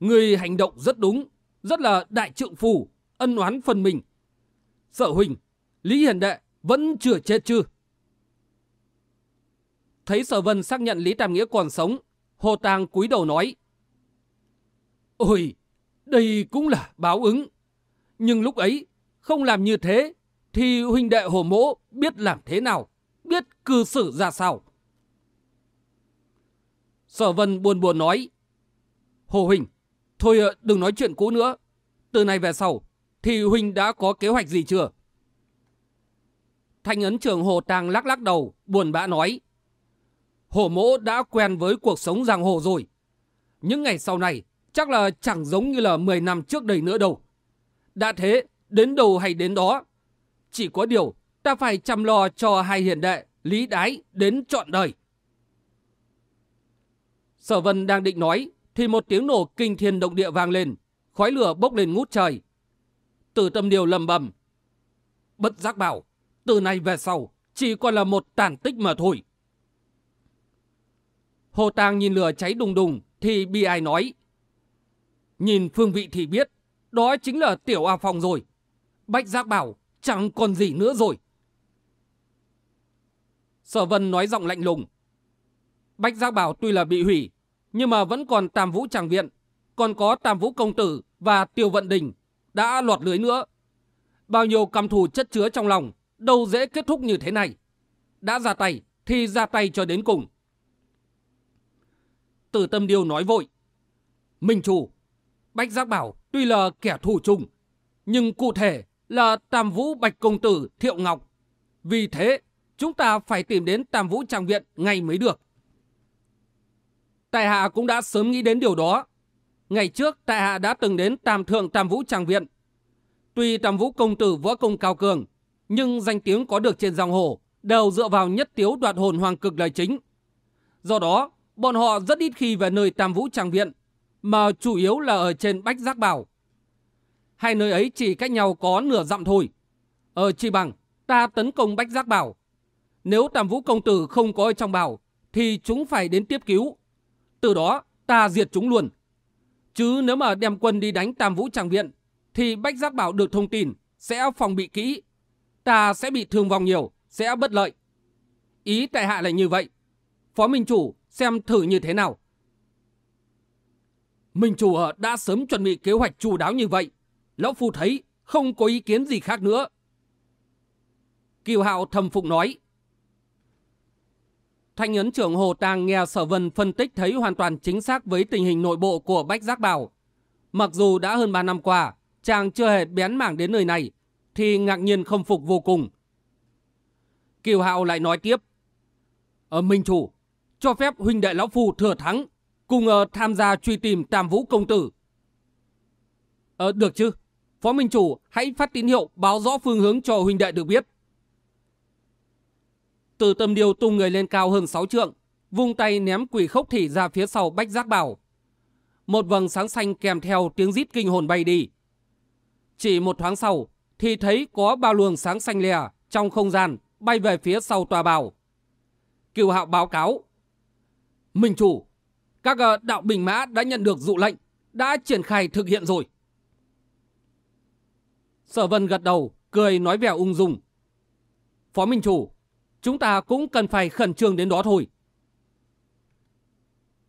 người hành động rất đúng, rất là đại trượng phù, ân oán phần mình. Sở Huỳnh, Lý Hiền Đệ vẫn chưa chết chưa? Thấy Sở Vân xác nhận Lý Tam Nghĩa còn sống, Hồ Tàng cúi đầu nói. Ôi, đây cũng là báo ứng. Nhưng lúc ấy, không làm như thế, thì huynh đệ Hồ Mỗ biết làm thế nào, biết cư xử ra sao. Sở Vân buồn buồn nói. Hồ Huỳnh, thôi ờ, đừng nói chuyện cũ nữa. Từ nay về sau, thì huynh đã có kế hoạch gì chưa? Thanh ấn trưởng Hồ Tàng lắc lắc đầu, buồn bã nói. Hồ mỗ đã quen với cuộc sống giang hồ rồi. Những ngày sau này, chắc là chẳng giống như là 10 năm trước đây nữa đâu. Đã thế, đến đâu hay đến đó. Chỉ có điều, ta phải chăm lo cho hai hiền đệ, lý đái, đến trọn đời. Sở vân đang định nói, thì một tiếng nổ kinh thiên động địa vang lên, khói lửa bốc lên ngút trời. Từ tâm điều lầm bầm. Bất giác bảo, từ nay về sau, chỉ còn là một tàn tích mà thôi. Hồ Tàng nhìn lửa cháy đùng đùng, thì bị ai nói. Nhìn phương vị thì biết, đó chính là tiểu A Phong rồi. Bách Giác bảo, chẳng còn gì nữa rồi. Sở Vân nói giọng lạnh lùng. Bách Giác bảo tuy là bị hủy, nhưng mà vẫn còn Tam Vũ Tràng Viện, còn có Tam Vũ Công Tử và Tiêu Vận Đình đã lọt lưới nữa. Bao nhiêu căm thù chất chứa trong lòng, đâu dễ kết thúc như thế này. Đã ra tay thì ra tay cho đến cùng. Tử Tâm Điêu nói vội. Minh Chủ, Bách Giác Bảo tuy là kẻ thù chung, nhưng cụ thể là Tam Vũ Bạch Công Tử Thiệu Ngọc. Vì thế, chúng ta phải tìm đến Tam Vũ Trang Viện ngay mới được. Tại Hạ cũng đã sớm nghĩ đến điều đó. Ngày trước, Tại Hạ đã từng đến Tam Thượng Tam Vũ tràng Viện. Tuy Tam Vũ Công Tử võ công cao cường, nhưng danh tiếng có được trên giang hồ đều dựa vào nhất tiếu đoạt hồn hoàng cực là chính. Do đó, bọn họ rất ít khi về nơi Tam Vũ tràng Viện, mà chủ yếu là ở trên Bách Giác Bảo. Hai nơi ấy chỉ cách nhau có nửa dặm thôi. Ở chi bằng, ta tấn công Bách Giác Bảo. Nếu Tam Vũ Công Tử không có ở trong bảo, thì chúng phải đến tiếp cứu. Từ đó, ta diệt chúng luôn. Chứ nếu mà đem quân đi đánh Tam Vũ tràng Viện, thì Bách Giác Bảo được thông tin, sẽ phòng bị kỹ. Ta sẽ bị thương vong nhiều, sẽ bất lợi. Ý tại hạ là như vậy. Phó Minh Chủ xem thử như thế nào. Minh Chủ đã sớm chuẩn bị kế hoạch chủ đáo như vậy. Lão Phu thấy không có ý kiến gì khác nữa. Kiều Hạo thầm phụng nói. Thanh ấn trưởng Hồ Tàng nghe Sở Vân phân tích thấy hoàn toàn chính xác với tình hình nội bộ của Bách Giác Bảo. Mặc dù đã hơn 3 năm qua, chàng chưa hề bén mảng đến nơi này, thì ngạc nhiên không phục vô cùng. Kiều Hạo lại nói tiếp. Ở Minh Chủ, cho phép huynh đệ Lão Phu thừa thắng, cùng uh, tham gia truy tìm Tam Vũ Công Tử. Ờ, được chứ? Phó Minh Chủ hãy phát tín hiệu báo rõ phương hướng cho huynh đệ được biết. Từ tâm điều tung người lên cao hơn 6 trượng, vung tay ném quỷ khốc thỉ ra phía sau bách giác bảo. Một vầng sáng xanh kèm theo tiếng rít kinh hồn bay đi. Chỉ một thoáng sau, thì thấy có ba luồng sáng xanh lè trong không gian bay về phía sau tòa bào. Kiều Hạo báo cáo. Minh chủ, các ờ, đạo bình mã đã nhận được dụ lệnh, đã triển khai thực hiện rồi. Sở Vân gật đầu, cười nói vẻ ung dung. Phó Minh chủ, chúng ta cũng cần phải khẩn trương đến đó thôi.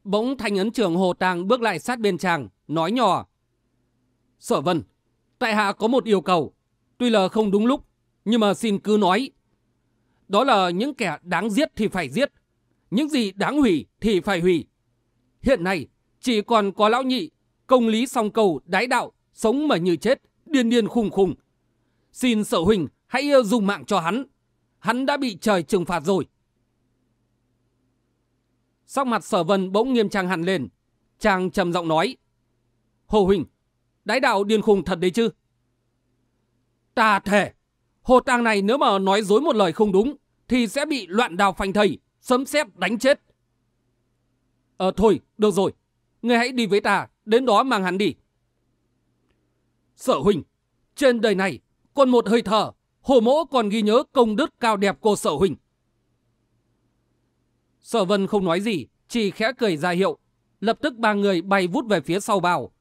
Bỗng thanh ấn trưởng Hồ Tàng bước lại sát bên chàng, nói nhỏ. Sở Vân, tại hạ có một yêu cầu, tuy là không đúng lúc, nhưng mà xin cứ nói. Đó là những kẻ đáng giết thì phải giết, những gì đáng hủy thì phải hủy. Hiện nay, chỉ còn có lão nhị, công lý song cầu, đái đạo, sống mà như chết, điên điên khùng khùng. Xin sở huynh hãy ờ, dùng mạng cho hắn. Hắn đã bị trời trừng phạt rồi. Sắc mặt sở vân bỗng nghiêm trang hẳn lên. Chàng trầm giọng nói. Hồ huỳnh, đái đạo điên khùng thật đấy chứ? Ta thể, hồ tàng này nếu mà nói dối một lời không đúng, thì sẽ bị loạn đào phanh thầy, sấm sét đánh chết. Ờ thôi, được rồi. Ngươi hãy đi với ta, đến đó mang hắn đi. Sở huỳnh, trên đời này còn một hơi thở, hồ mỗ còn ghi nhớ công đức cao đẹp của sở huynh. Sở vân không nói gì, chỉ khẽ cười ra hiệu. Lập tức ba người bay vút về phía sau bào.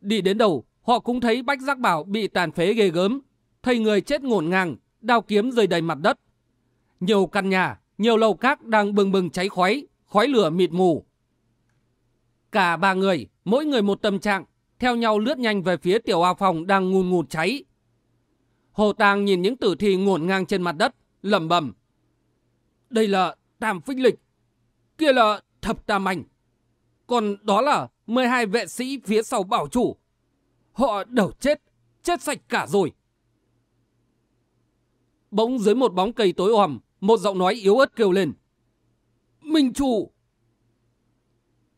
Đi đến đầu, họ cũng thấy bách giác bảo bị tàn phế ghê gớm. Thầy người chết ngổn ngang, đao kiếm rơi đầy mặt đất. Nhiều căn nhà, nhiều lầu cát đang bừng bừng cháy khói, khói lửa mịt mù. Cả ba người, mỗi người một tâm trạng, theo nhau lướt nhanh về phía tiểu ao phòng đang ngùn ngụt cháy. Hồ Tàng nhìn những tử thi ngổn ngang trên mặt đất, lẩm bẩm. Đây là tam phích lịch, kia là thập tam Anh. Còn đó là 12 vệ sĩ phía sau bảo chủ. Họ đều chết, chết sạch cả rồi. Bỗng dưới một bóng cây tối om, một giọng nói yếu ớt kêu lên. Minh chủ!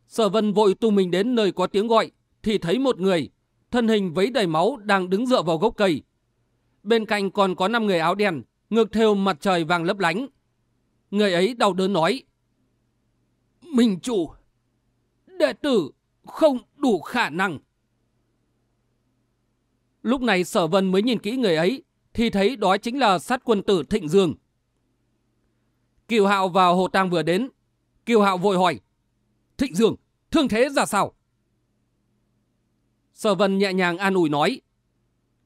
Sở vân vội tung mình đến nơi có tiếng gọi, thì thấy một người, thân hình vấy đầy máu đang đứng dựa vào gốc cây. Bên cạnh còn có 5 người áo đen, ngược theo mặt trời vàng lấp lánh. Người ấy đau đớn nói. Minh chủ, đệ tử không đủ khả năng. Lúc này sở vân mới nhìn kỹ người ấy, thì thấy đó chính là sát quân tử Thịnh Dương. Kiều Hạo vào Hồ Tang vừa đến. Kiều Hạo vội hỏi. Thịnh Dương, thương thế ra sao? Sở Vân nhẹ nhàng an ủi nói.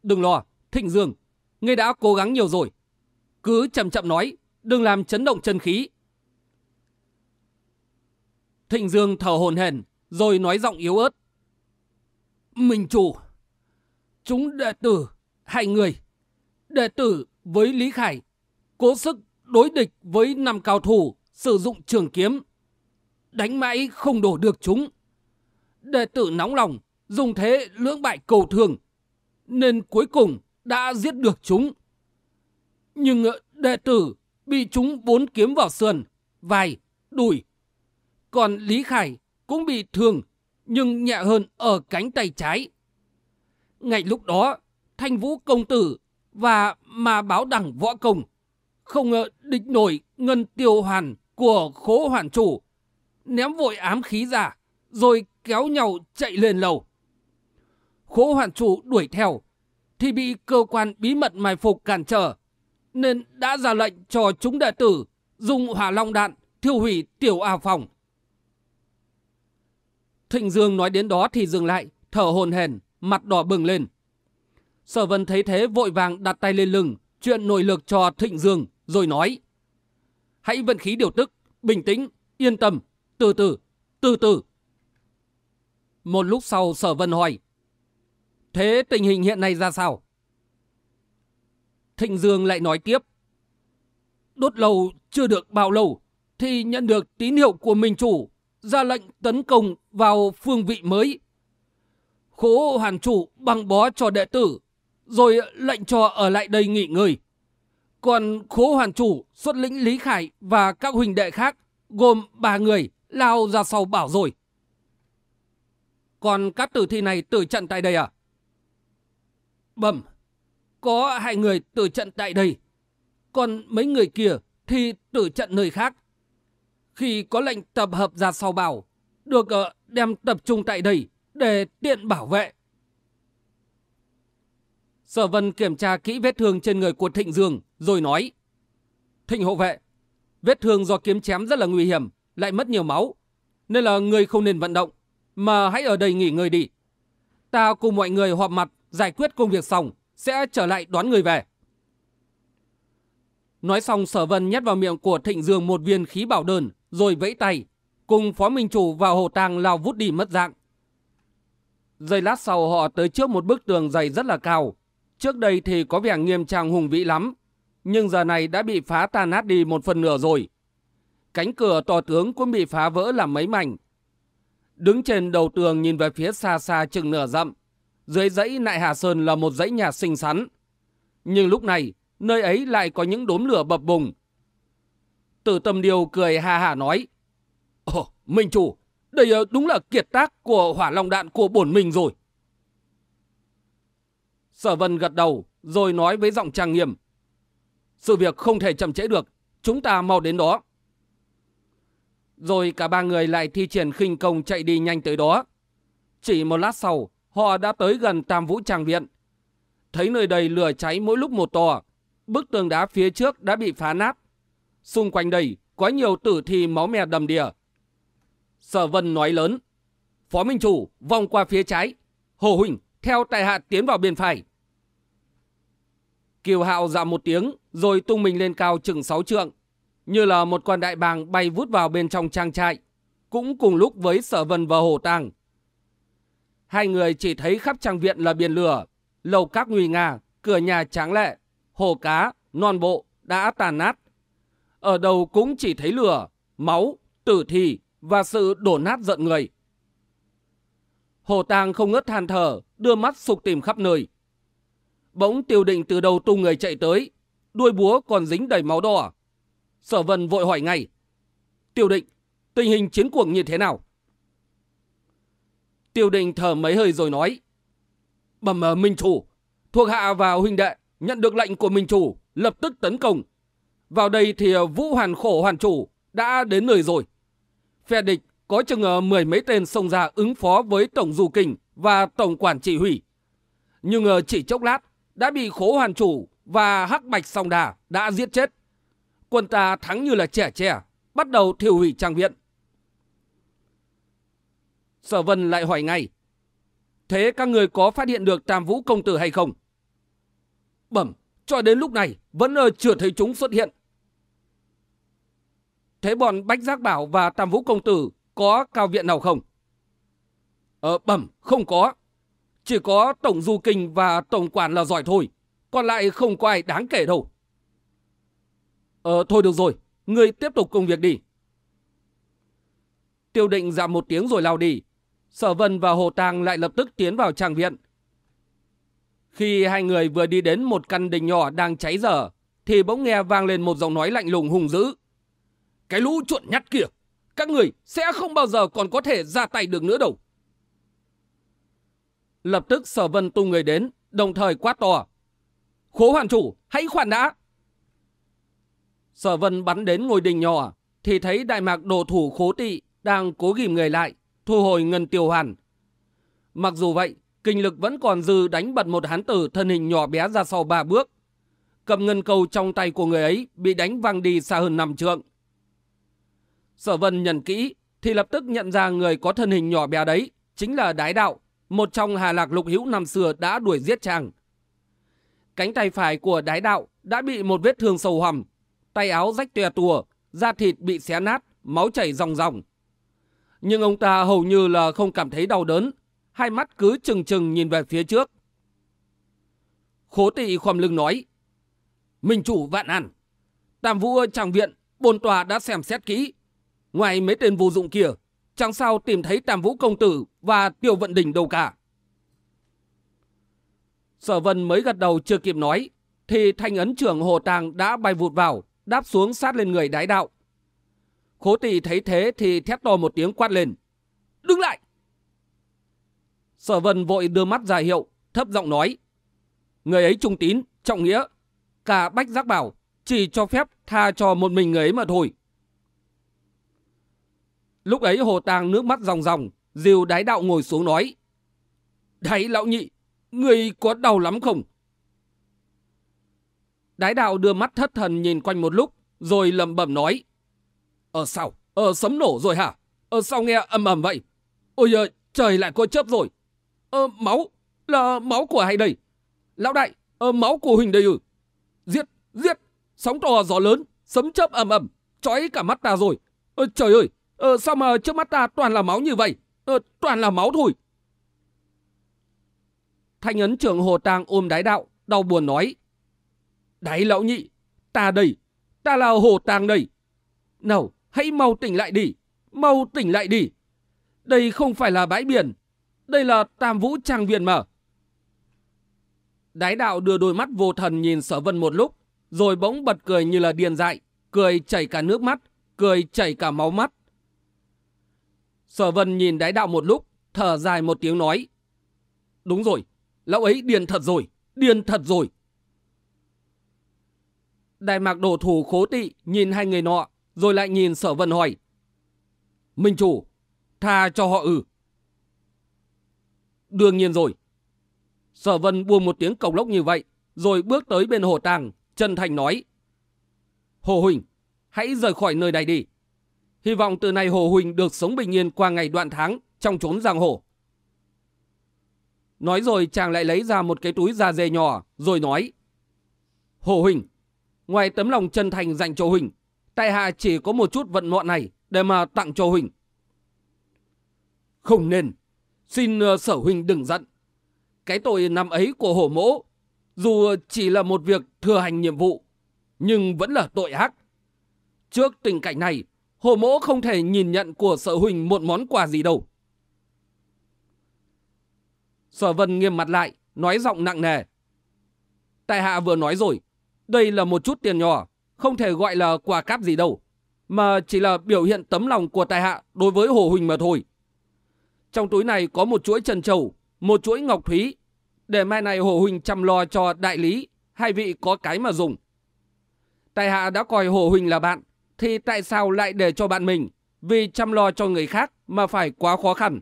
Đừng lo, Thịnh Dương, ngươi đã cố gắng nhiều rồi. Cứ chậm chậm nói, đừng làm chấn động chân khí. Thịnh Dương thở hồn hển, rồi nói giọng yếu ớt. Minh chủ, chúng đệ tử, hai người, đệ tử với Lý Khải, cố sức đối địch với năm cao thủ sử dụng trường kiếm. Đánh mãi không đổ được chúng. Đệ tử nóng lòng, dùng thế lưỡng bại cầu thường, nên cuối cùng đã giết được chúng. Nhưng ờ, đệ tử bị chúng bốn kiếm vào sườn, vai, đùi. Còn Lý Khải cũng bị thương, nhưng nhẹ hơn ở cánh tay trái. Ngay lúc đó, Thanh Vũ Công Tử và mà báo đẳng võ công. Không ngờ địch nổi ngân tiêu hoàn của khố hoàn chủ. Ném vội ám khí ra, rồi kéo nhau chạy lên lầu. Khố hoàn chủ đuổi theo, thì bị cơ quan bí mật mai phục cản trở, nên đã ra lệnh cho chúng đệ tử dùng hỏa long đạn thiêu hủy tiểu a phòng. Thịnh Dương nói đến đó thì dừng lại, thở hồn hển, mặt đỏ bừng lên. Sở Vân thấy thế vội vàng đặt tay lên lưng, chuyện nội lực cho Thịnh Dương, rồi nói. Hãy vận khí điều tức, bình tĩnh, yên tâm, từ từ, từ từ. Một lúc sau Sở Vân hỏi. Thế tình hình hiện nay ra sao? Thịnh Dương lại nói tiếp. Đốt lầu chưa được bao lâu, thì nhận được tín hiệu của mình chủ, ra lệnh tấn công vào phương vị mới. Khố hoàn chủ băng bó cho đệ tử, rồi lệnh cho ở lại đây nghỉ ngơi. Còn khố hoàn chủ xuất lĩnh Lý Khải và các huynh đệ khác, gồm ba người, lao ra sau bảo rồi. Còn các tử thi này tử trận tại đây à? Bẩm, có hai người tử trận tại đây. Còn mấy người kia thì tử trận nơi khác. Khi có lệnh tập hợp ra sau bảo, được uh, đem tập trung tại đây để tiện bảo vệ. Sở Vân kiểm tra kỹ vết thương trên người của Thịnh Dương, rồi nói. Thịnh hộ vệ, vết thương do kiếm chém rất là nguy hiểm, lại mất nhiều máu. Nên là người không nên vận động, mà hãy ở đây nghỉ ngơi đi. Ta cùng mọi người họp mặt, giải quyết công việc xong, sẽ trở lại đón người về. Nói xong sở vân nhét vào miệng của Thịnh Dương một viên khí bảo đơn, rồi vẫy tay, cùng Phó Minh Chủ vào hồ tàng lao vút đi mất dạng. Giây lát sau họ tới trước một bức tường dày rất là cao. Trước đây thì có vẻ nghiêm trang hùng vĩ lắm, nhưng giờ này đã bị phá tan nát đi một phần nửa rồi. Cánh cửa tòa tướng cũng bị phá vỡ làm mấy mảnh. Đứng trên đầu tường nhìn về phía xa xa chừng nửa dặm, dưới dãy Nại Hà Sơn là một dãy nhà xinh xắn. Nhưng lúc này, nơi ấy lại có những đốm lửa bập bùng. Tử tâm điều cười ha hà nói, Ồ, Minh Chủ, đây ờ, đúng là kiệt tác của hỏa long đạn của bổn mình rồi. Sở Vân gật đầu, rồi nói với giọng trang nghiêm. Sự việc không thể chậm trễ được, chúng ta mau đến đó. Rồi cả ba người lại thi triển khinh công chạy đi nhanh tới đó. Chỉ một lát sau, họ đã tới gần Tam Vũ tràng Viện. Thấy nơi đây lửa cháy mỗi lúc một to, bức tường đá phía trước đã bị phá nát. Xung quanh đây có nhiều tử thi máu me đầm đìa. Sở Vân nói lớn. Phó Minh Chủ vòng qua phía trái. Hồ Huỳnh theo tài hạ tiến vào bên phải. Kiều Hạo dạo một tiếng rồi tung mình lên cao chừng sáu trượng. Như là một con đại bàng bay vút vào bên trong trang trại. Cũng cùng lúc với Sở Vân và Hồ Tàng. Hai người chỉ thấy khắp trang viện là biển lửa, lầu các nguy nga, cửa nhà tráng lệ, hồ cá, non bộ đã tàn nát. Ở đầu cũng chỉ thấy lửa, máu, tử thi và sự đổ nát giận người. Hồ Tàng không ngớt than thở, đưa mắt sục tìm khắp nơi. Bỗng tiêu định từ đầu tung người chạy tới, đuôi búa còn dính đầy máu đỏ. Sở vân vội hỏi ngay. Tiêu định, tình hình chiến cuộc như thế nào? Tiêu định thở mấy hơi rồi nói. Bẩm uh, Minh Chủ, thuộc hạ và huynh đệ nhận được lệnh của Minh Chủ, lập tức tấn công. Vào đây thì ờ, Vũ Hoàn Khổ Hoàn Chủ đã đến nơi rồi. Phe địch có chừng ờ, mười mấy tên xông ra ứng phó với Tổng Du Kình và Tổng Quản Chỉ Hủy. Nhưng chỉ chốc lát đã bị Khổ Hoàn Chủ và Hắc Bạch Song Đà đã giết chết. Quân ta thắng như là trẻ trẻ, bắt đầu thiêu hủy trang viện. Sở Vân lại hỏi ngay. Thế các người có phát hiện được Tam Vũ Công Tử hay không? Bẩm, cho đến lúc này vẫn chưa thấy chúng xuất hiện. Thế bọn Bách Giác Bảo và Tam Vũ Công Tử có cao viện nào không? Ờ, bẩm, không có. Chỉ có Tổng Du Kinh và Tổng Quản là giỏi thôi. Còn lại không có ai đáng kể đâu. Ờ, thôi được rồi. Ngươi tiếp tục công việc đi. Tiêu định giảm một tiếng rồi lao đi. Sở Vân và Hồ Tàng lại lập tức tiến vào trang viện. Khi hai người vừa đi đến một căn đình nhỏ đang cháy dở, thì bỗng nghe vang lên một giọng nói lạnh lùng hùng dữ. Cái lũ chuột nhắt kia, các người sẽ không bao giờ còn có thể ra tay được nữa đâu. Lập tức Sở Vân tung người đến, đồng thời quát to. Khố hoàn chủ, hãy khoan đã. Sở vân bắn đến ngôi đình nhỏ, thì thấy đại mạc đồ thủ khố tị đang cố ghim người lại, thu hồi ngân tiêu hoàn. Mặc dù vậy, kinh lực vẫn còn dư đánh bật một hán tử thân hình nhỏ bé ra sau ba bước. Cầm ngân cầu trong tay của người ấy bị đánh văng đi xa hơn năm trượng. Sở vân nhận kỹ thì lập tức nhận ra người có thân hình nhỏ bé đấy chính là Đái Đạo, một trong Hà Lạc Lục Hữu năm xưa đã đuổi giết chàng. Cánh tay phải của Đái Đạo đã bị một vết thương sâu hầm, tay áo rách tòe tùa, da thịt bị xé nát, máu chảy ròng ròng. Nhưng ông ta hầu như là không cảm thấy đau đớn, hai mắt cứ chừng chừng nhìn về phía trước. Khố tỵ khoằm lưng nói, Minh chủ vạn ăn, tam vũ tràng viện, bồn tòa đã xem xét kỹ. Ngoài mấy tên vô dụng kia, chẳng sao tìm thấy tam vũ công tử và tiêu vận đỉnh đâu cả. Sở vân mới gật đầu chưa kịp nói, thì thanh ấn trưởng Hồ Tàng đã bay vụt vào, đáp xuống sát lên người đái đạo. Khố tỳ thấy thế thì thét to một tiếng quát lên. Đứng lại! Sở vân vội đưa mắt ra hiệu, thấp giọng nói. Người ấy trung tín, trọng nghĩa. Cả bách giác bảo chỉ cho phép tha cho một mình người ấy mà thôi. Lúc ấy hồ tàng nước mắt ròng ròng, diều đái đạo ngồi xuống nói. Đáy lão nhị, người có đau lắm không? Đái đạo đưa mắt thất thần nhìn quanh một lúc, rồi lầm bẩm nói. Ở ờ, sao? Ở ờ, sấm nổ rồi hả? Ở ờ, sao nghe ầm ầm vậy? Ôi ơi, trời lại có chớp rồi. Ờ, máu, là máu của ai đây? Lão đại, ờ, máu của Huỳnh đây ư? Giết, giết, sóng to gió lớn, sấm chớp ầm ầm, chói cả mắt ta rồi. Ờ, trời ơi, ờ, sao mà trước mắt ta toàn là máu như vậy? Ờ, toàn là máu thôi. Thanh ấn trưởng Hồ Tàng ôm đái đạo, đau buồn nói. Đái lão nhị, ta đây, ta là Hồ Tàng đây. Nào, hãy mau tỉnh lại đi, mau tỉnh lại đi. Đây không phải là bãi biển, đây là Tam Vũ Trang Viên mà. Đái đạo đưa đôi mắt vô thần nhìn sở vân một lúc, rồi bỗng bật cười như là điên dại, cười chảy cả nước mắt, cười chảy cả máu mắt. Sở vân nhìn đái đạo một lúc, thở dài một tiếng nói. Đúng rồi, lão ấy điên thật rồi, điên thật rồi. Đại mạc đổ thủ khố tị nhìn hai người nọ, rồi lại nhìn sở vân hỏi. Minh chủ, tha cho họ ử. Đương nhiên rồi. Sở vân buông một tiếng cổng lốc như vậy, rồi bước tới bên hồ tàng, chân thành nói. Hồ Huỳnh, hãy rời khỏi nơi này đi. Hy vọng từ nay Hồ Huỳnh được sống bình yên qua ngày đoạn tháng trong trốn giang hồ. Nói rồi chàng lại lấy ra một cái túi da dê nhỏ, rồi nói. Hồ Huỳnh, ngoài tấm lòng chân thành dành cho Huỳnh, tại hạ chỉ có một chút vận mọn này để mà tặng cho Huỳnh. Không nên, xin uh, sở Huỳnh đừng giận. Cái tội năm ấy của hổ mỗ, dù chỉ là một việc thừa hành nhiệm vụ, nhưng vẫn là tội ác. Trước tình cảnh này, hổ mỗ không thể nhìn nhận của sở Huỳnh một món quà gì đâu. Sở Vân nghiêm mặt lại, nói giọng nặng nề. Tại hạ vừa nói rồi, đây là một chút tiền nhỏ, không thể gọi là quà cáp gì đâu, mà chỉ là biểu hiện tấm lòng của tài hạ đối với Hồ Huỳnh mà thôi. Trong túi này có một chuỗi trần trầu, một chuỗi ngọc thúy, để mai này Hồ Huỳnh chăm lo cho đại lý, hai vị có cái mà dùng. tài hạ đã coi Hồ Huỳnh là bạn, thì tại sao lại để cho bạn mình, vì chăm lo cho người khác mà phải quá khó khăn?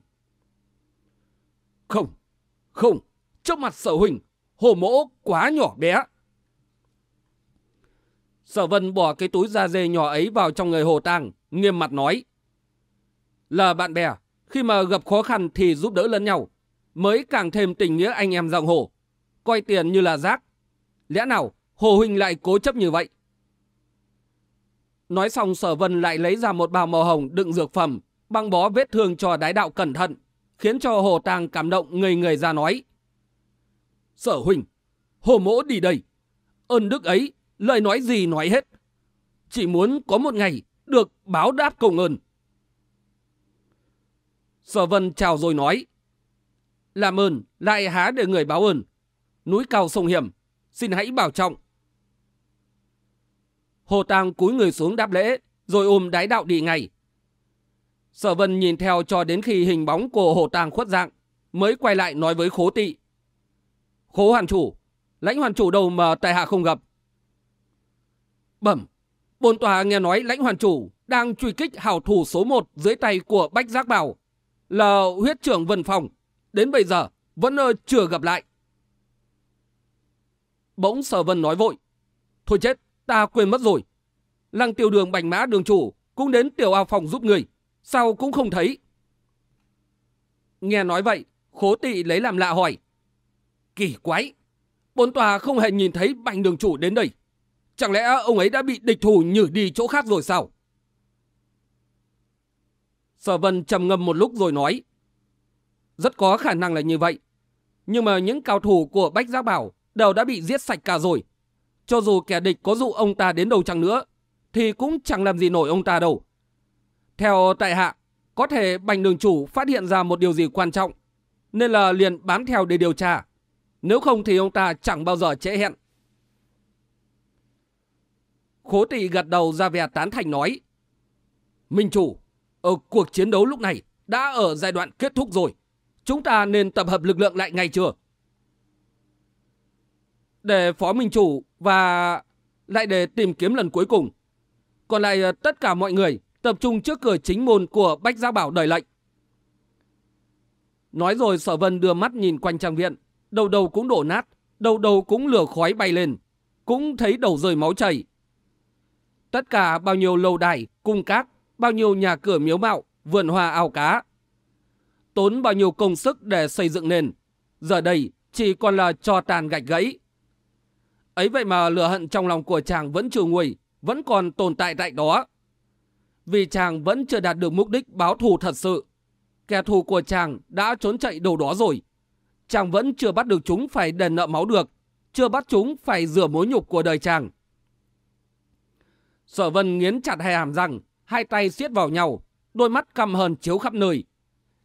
Không, không, trước mặt sở Huỳnh, Hồ Mỗ quá nhỏ bé. Sở Vân bỏ cái túi da dê nhỏ ấy vào trong người Hồ Tàng, nghiêm mặt nói. Là bạn bè, khi mà gặp khó khăn thì giúp đỡ lẫn nhau, mới càng thêm tình nghĩa anh em dòng hồ. Coi tiền như là rác. Lẽ nào Hồ Huynh lại cố chấp như vậy? Nói xong sở vân lại lấy ra một bào màu hồng đựng dược phẩm, băng bó vết thương cho đái đạo cẩn thận, khiến cho Hồ Tàng cảm động người người ra nói. Sở Huynh, Hồ Mỗ đi đây. Ơn đức ấy lời nói gì nói hết. Chỉ muốn có một ngày được báo đáp công ơn. Sở vân chào rồi nói. Làm ơn, lại há để người báo ơn. Núi cao sông hiểm, xin hãy bảo trọng. Hồ Tàng cúi người xuống đáp lễ, rồi ôm đái đạo đi ngay. Sở vân nhìn theo cho đến khi hình bóng của Hồ Tàng khuất dạng, mới quay lại nói với khố tị. Khố hoàn chủ, Lãnh hoàn chủ đâu mà tại hạ không gặp? Bẩm, bồn tòa nghe nói lãnh hoàn chủ đang truy kích hảo thủ số 1 dưới tay của Bách Giác Bảo là huyết trưởng Vân Phòng. Đến bây giờ vẫn ờ, chưa gặp lại. Bỗng Sở Vân nói vội. Thôi chết, ta quên mất rồi. Lăng tiêu đường bành mã đường chủ cũng đến tiểu ao phòng giúp người. Sao cũng không thấy. Nghe nói vậy, khố tị lấy làm lạ hỏi. Kỳ quái, bốn tòa không hề nhìn thấy bành đường chủ đến đây. Chẳng lẽ ông ấy đã bị địch thủ nhử đi chỗ khác rồi sao? Sở Vân trầm ngâm một lúc rồi nói. Rất có khả năng là như vậy. Nhưng mà những cao thủ của Bách Giác Bảo đều đã bị giết sạch cả rồi. Cho dù kẻ địch có dụ ông ta đến đâu chăng nữa, thì cũng chẳng làm gì nổi ông ta đâu. Theo tại hạ, có thể bành đường chủ phát hiện ra một điều gì quan trọng, nên là liền bám theo để điều tra. Nếu không thì ông ta chẳng bao giờ trễ hẹn. Khố tỵ gật đầu ra vẻ tán thành nói. Minh chủ, ở cuộc chiến đấu lúc này đã ở giai đoạn kết thúc rồi. Chúng ta nên tập hợp lực lượng lại ngay chưa? Để phó minh chủ và lại để tìm kiếm lần cuối cùng. Còn lại ờ, tất cả mọi người tập trung trước cửa chính môn của Bách Gia Bảo đợi lệnh. Nói rồi sở vân đưa mắt nhìn quanh trang viện, đầu đầu cũng đổ nát, đầu đầu cũng lửa khói bay lên, cũng thấy đầu rơi máu chảy. Tất cả bao nhiêu lâu đài, cung các bao nhiêu nhà cửa miếu mạo, vườn hoa ao cá. Tốn bao nhiêu công sức để xây dựng nền, giờ đây chỉ còn là cho tàn gạch gãy. Ấy vậy mà lửa hận trong lòng của chàng vẫn chưa nguôi, vẫn còn tồn tại tại đó. Vì chàng vẫn chưa đạt được mục đích báo thù thật sự. Kẻ thù của chàng đã trốn chạy đâu đó rồi. Chàng vẫn chưa bắt được chúng phải đền nợ máu được, chưa bắt chúng phải rửa mối nhục của đời chàng. Sở vân nghiến chặt hai hàm răng, hai tay siết vào nhau, đôi mắt căm hờn chiếu khắp nơi.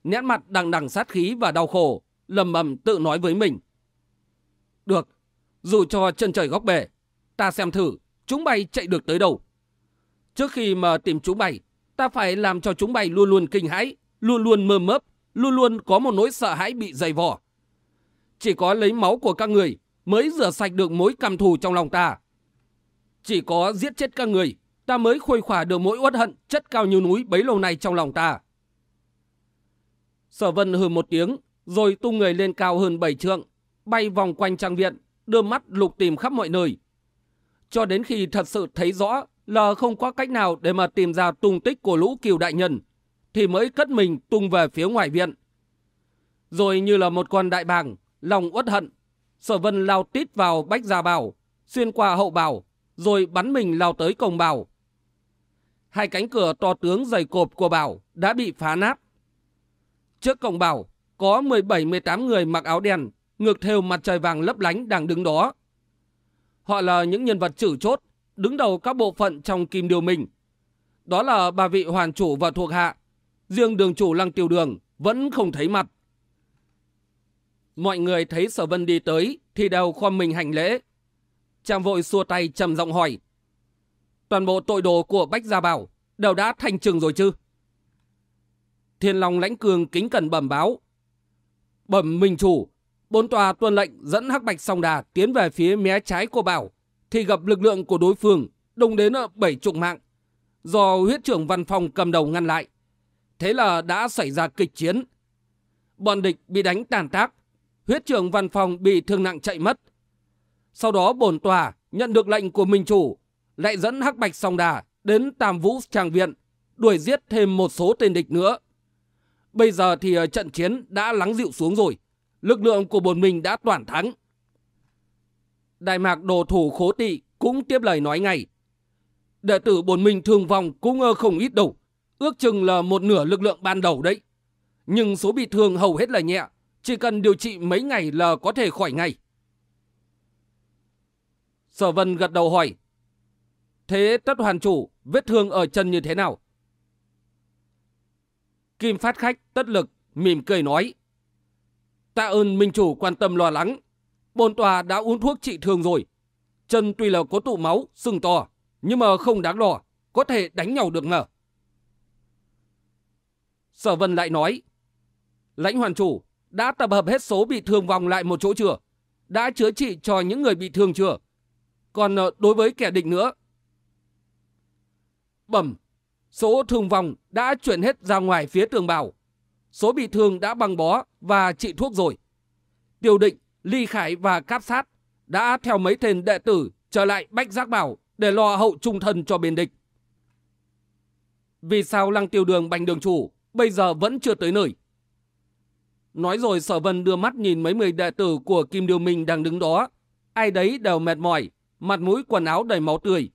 Nét mặt đằng đằng sát khí và đau khổ, lầm bầm tự nói với mình. Được, dù cho chân trời góc bể, ta xem thử chúng bay chạy được tới đâu. Trước khi mà tìm chúng bay, ta phải làm cho chúng bay luôn luôn kinh hãi, luôn luôn mơ mớp, luôn luôn có một nỗi sợ hãi bị dày vò. Chỉ có lấy máu của các người mới rửa sạch được mối căm thù trong lòng ta. Chỉ có giết chết các người, ta mới khôi khỏa được mỗi uất hận chất cao như núi bấy lâu nay trong lòng ta. Sở vân hừ một tiếng, rồi tung người lên cao hơn bảy trượng, bay vòng quanh trang viện, đưa mắt lục tìm khắp mọi nơi. Cho đến khi thật sự thấy rõ là không có cách nào để mà tìm ra tung tích của lũ kiều đại nhân, thì mới cất mình tung về phía ngoài viện. Rồi như là một con đại bàng, lòng uất hận, sở vân lao tít vào bách gia bào, xuyên qua hậu bào, rồi bắn mình lao tới cổng bảo Hai cánh cửa to tướng dày cộp của bảo đã bị phá nát. Trước cổng bảo có 17-18 người mặc áo đen, ngược theo mặt trời vàng lấp lánh đang đứng đó. Họ là những nhân vật chử chốt, đứng đầu các bộ phận trong kim điều mình. Đó là ba vị hoàn chủ và thuộc hạ. Riêng đường chủ lăng tiêu đường vẫn không thấy mặt. Mọi người thấy sở vân đi tới thì đều khom mình hành lễ. Chàng vội xua tay trầm giọng hỏi. Toàn bộ tội đồ của Bách Gia Bảo đều đã thành trừng rồi chứ? Thiên Long lãnh cường kính cẩn bẩm báo. Bẩm minh chủ, bốn tòa tuân lệnh dẫn Hắc Bạch Song Đà tiến về phía mé trái của Bảo, thì gặp lực lượng của đối phương đông đến bảy chục mạng, do huyết trưởng văn phòng cầm đầu ngăn lại. Thế là đã xảy ra kịch chiến. Bọn địch bị đánh tàn tác, huyết trưởng văn phòng bị thương nặng chạy mất. Sau đó bổn tòa nhận được lệnh của minh chủ, lại dẫn Hắc Bạch Song Đà đến Tam Vũ Tràng Viện, đuổi giết thêm một số tên địch nữa. Bây giờ thì ờ, trận chiến đã lắng dịu xuống rồi, lực lượng của bổn mình đã toàn thắng. Đại mạc đồ thủ khố tị cũng tiếp lời nói ngay. Đệ tử bổn mình thương vong cũng ờ, không ít đâu, ước chừng là một nửa lực lượng ban đầu đấy. Nhưng số bị thương hầu hết là nhẹ, chỉ cần điều trị mấy ngày là có thể khỏi ngay. Sở Vân gật đầu hỏi. Thế tất hoàn chủ, vết thương ở chân như thế nào? Kim phát khách tất lực, mỉm cười nói. Tạ ơn minh chủ quan tâm lo lắng. Bồn tòa đã uống thuốc trị thương rồi. Chân tuy là có tụ máu, sưng to, nhưng mà không đáng lo, có thể đánh nhau được ngờ. Sở Vân lại nói. Lãnh hoàn chủ đã tập hợp hết số bị thương vòng lại một chỗ chưa? đã chữa trị cho những người bị thương chưa? Còn ờ, đối với kẻ địch nữa? Bẩm, số thương vong đã chuyển hết ra ngoài phía tường bảo. Số bị thương đã băng bó và trị thuốc rồi. Tiêu định, Ly Khải và Cáp Sát đã theo mấy tên đệ tử trở lại Bách Giác Bảo để lo hậu trung thân cho bên địch. Vì sao lăng tiêu đường bành đường chủ bây giờ vẫn chưa tới nơi? Nói rồi sở vân đưa mắt nhìn mấy mươi đệ tử của Kim Điều Minh đang đứng đó. Ai đấy đều mệt mỏi, mặt mũi quần áo đầy máu tươi.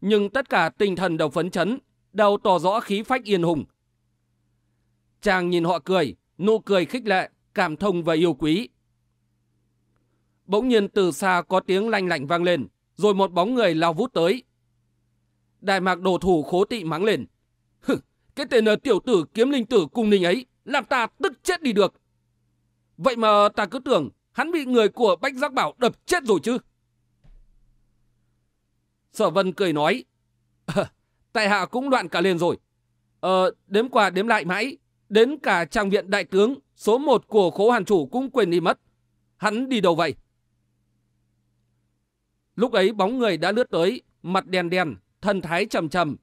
Nhưng tất cả tinh thần đều phấn chấn, đều tỏ rõ khí phách yên hùng. Chàng nhìn họ cười, nụ cười khích lệ, cảm thông và yêu quý. Bỗng nhiên từ xa có tiếng lanh lạnh vang lên, rồi một bóng người lao vút tới. Đại mạc đồ thủ khố tị mắng lên. Hừ, cái tên ờ, tiểu tử kiếm linh tử cung ninh ấy, làm ta tức chết đi được. Vậy mà ta cứ tưởng hắn bị người của Bách Giác Bảo đập chết rồi chứ. Sở Vân cười nói. tại hạ cũng loạn cả lên rồi. Ờ, đếm qua đếm lại mãi. Đến cả trang viện đại tướng số 1 của khố hàn chủ cũng quên đi mất. Hắn đi đâu vậy? Lúc ấy bóng người đã lướt tới, mặt đen đen, thân thái trầm trầm.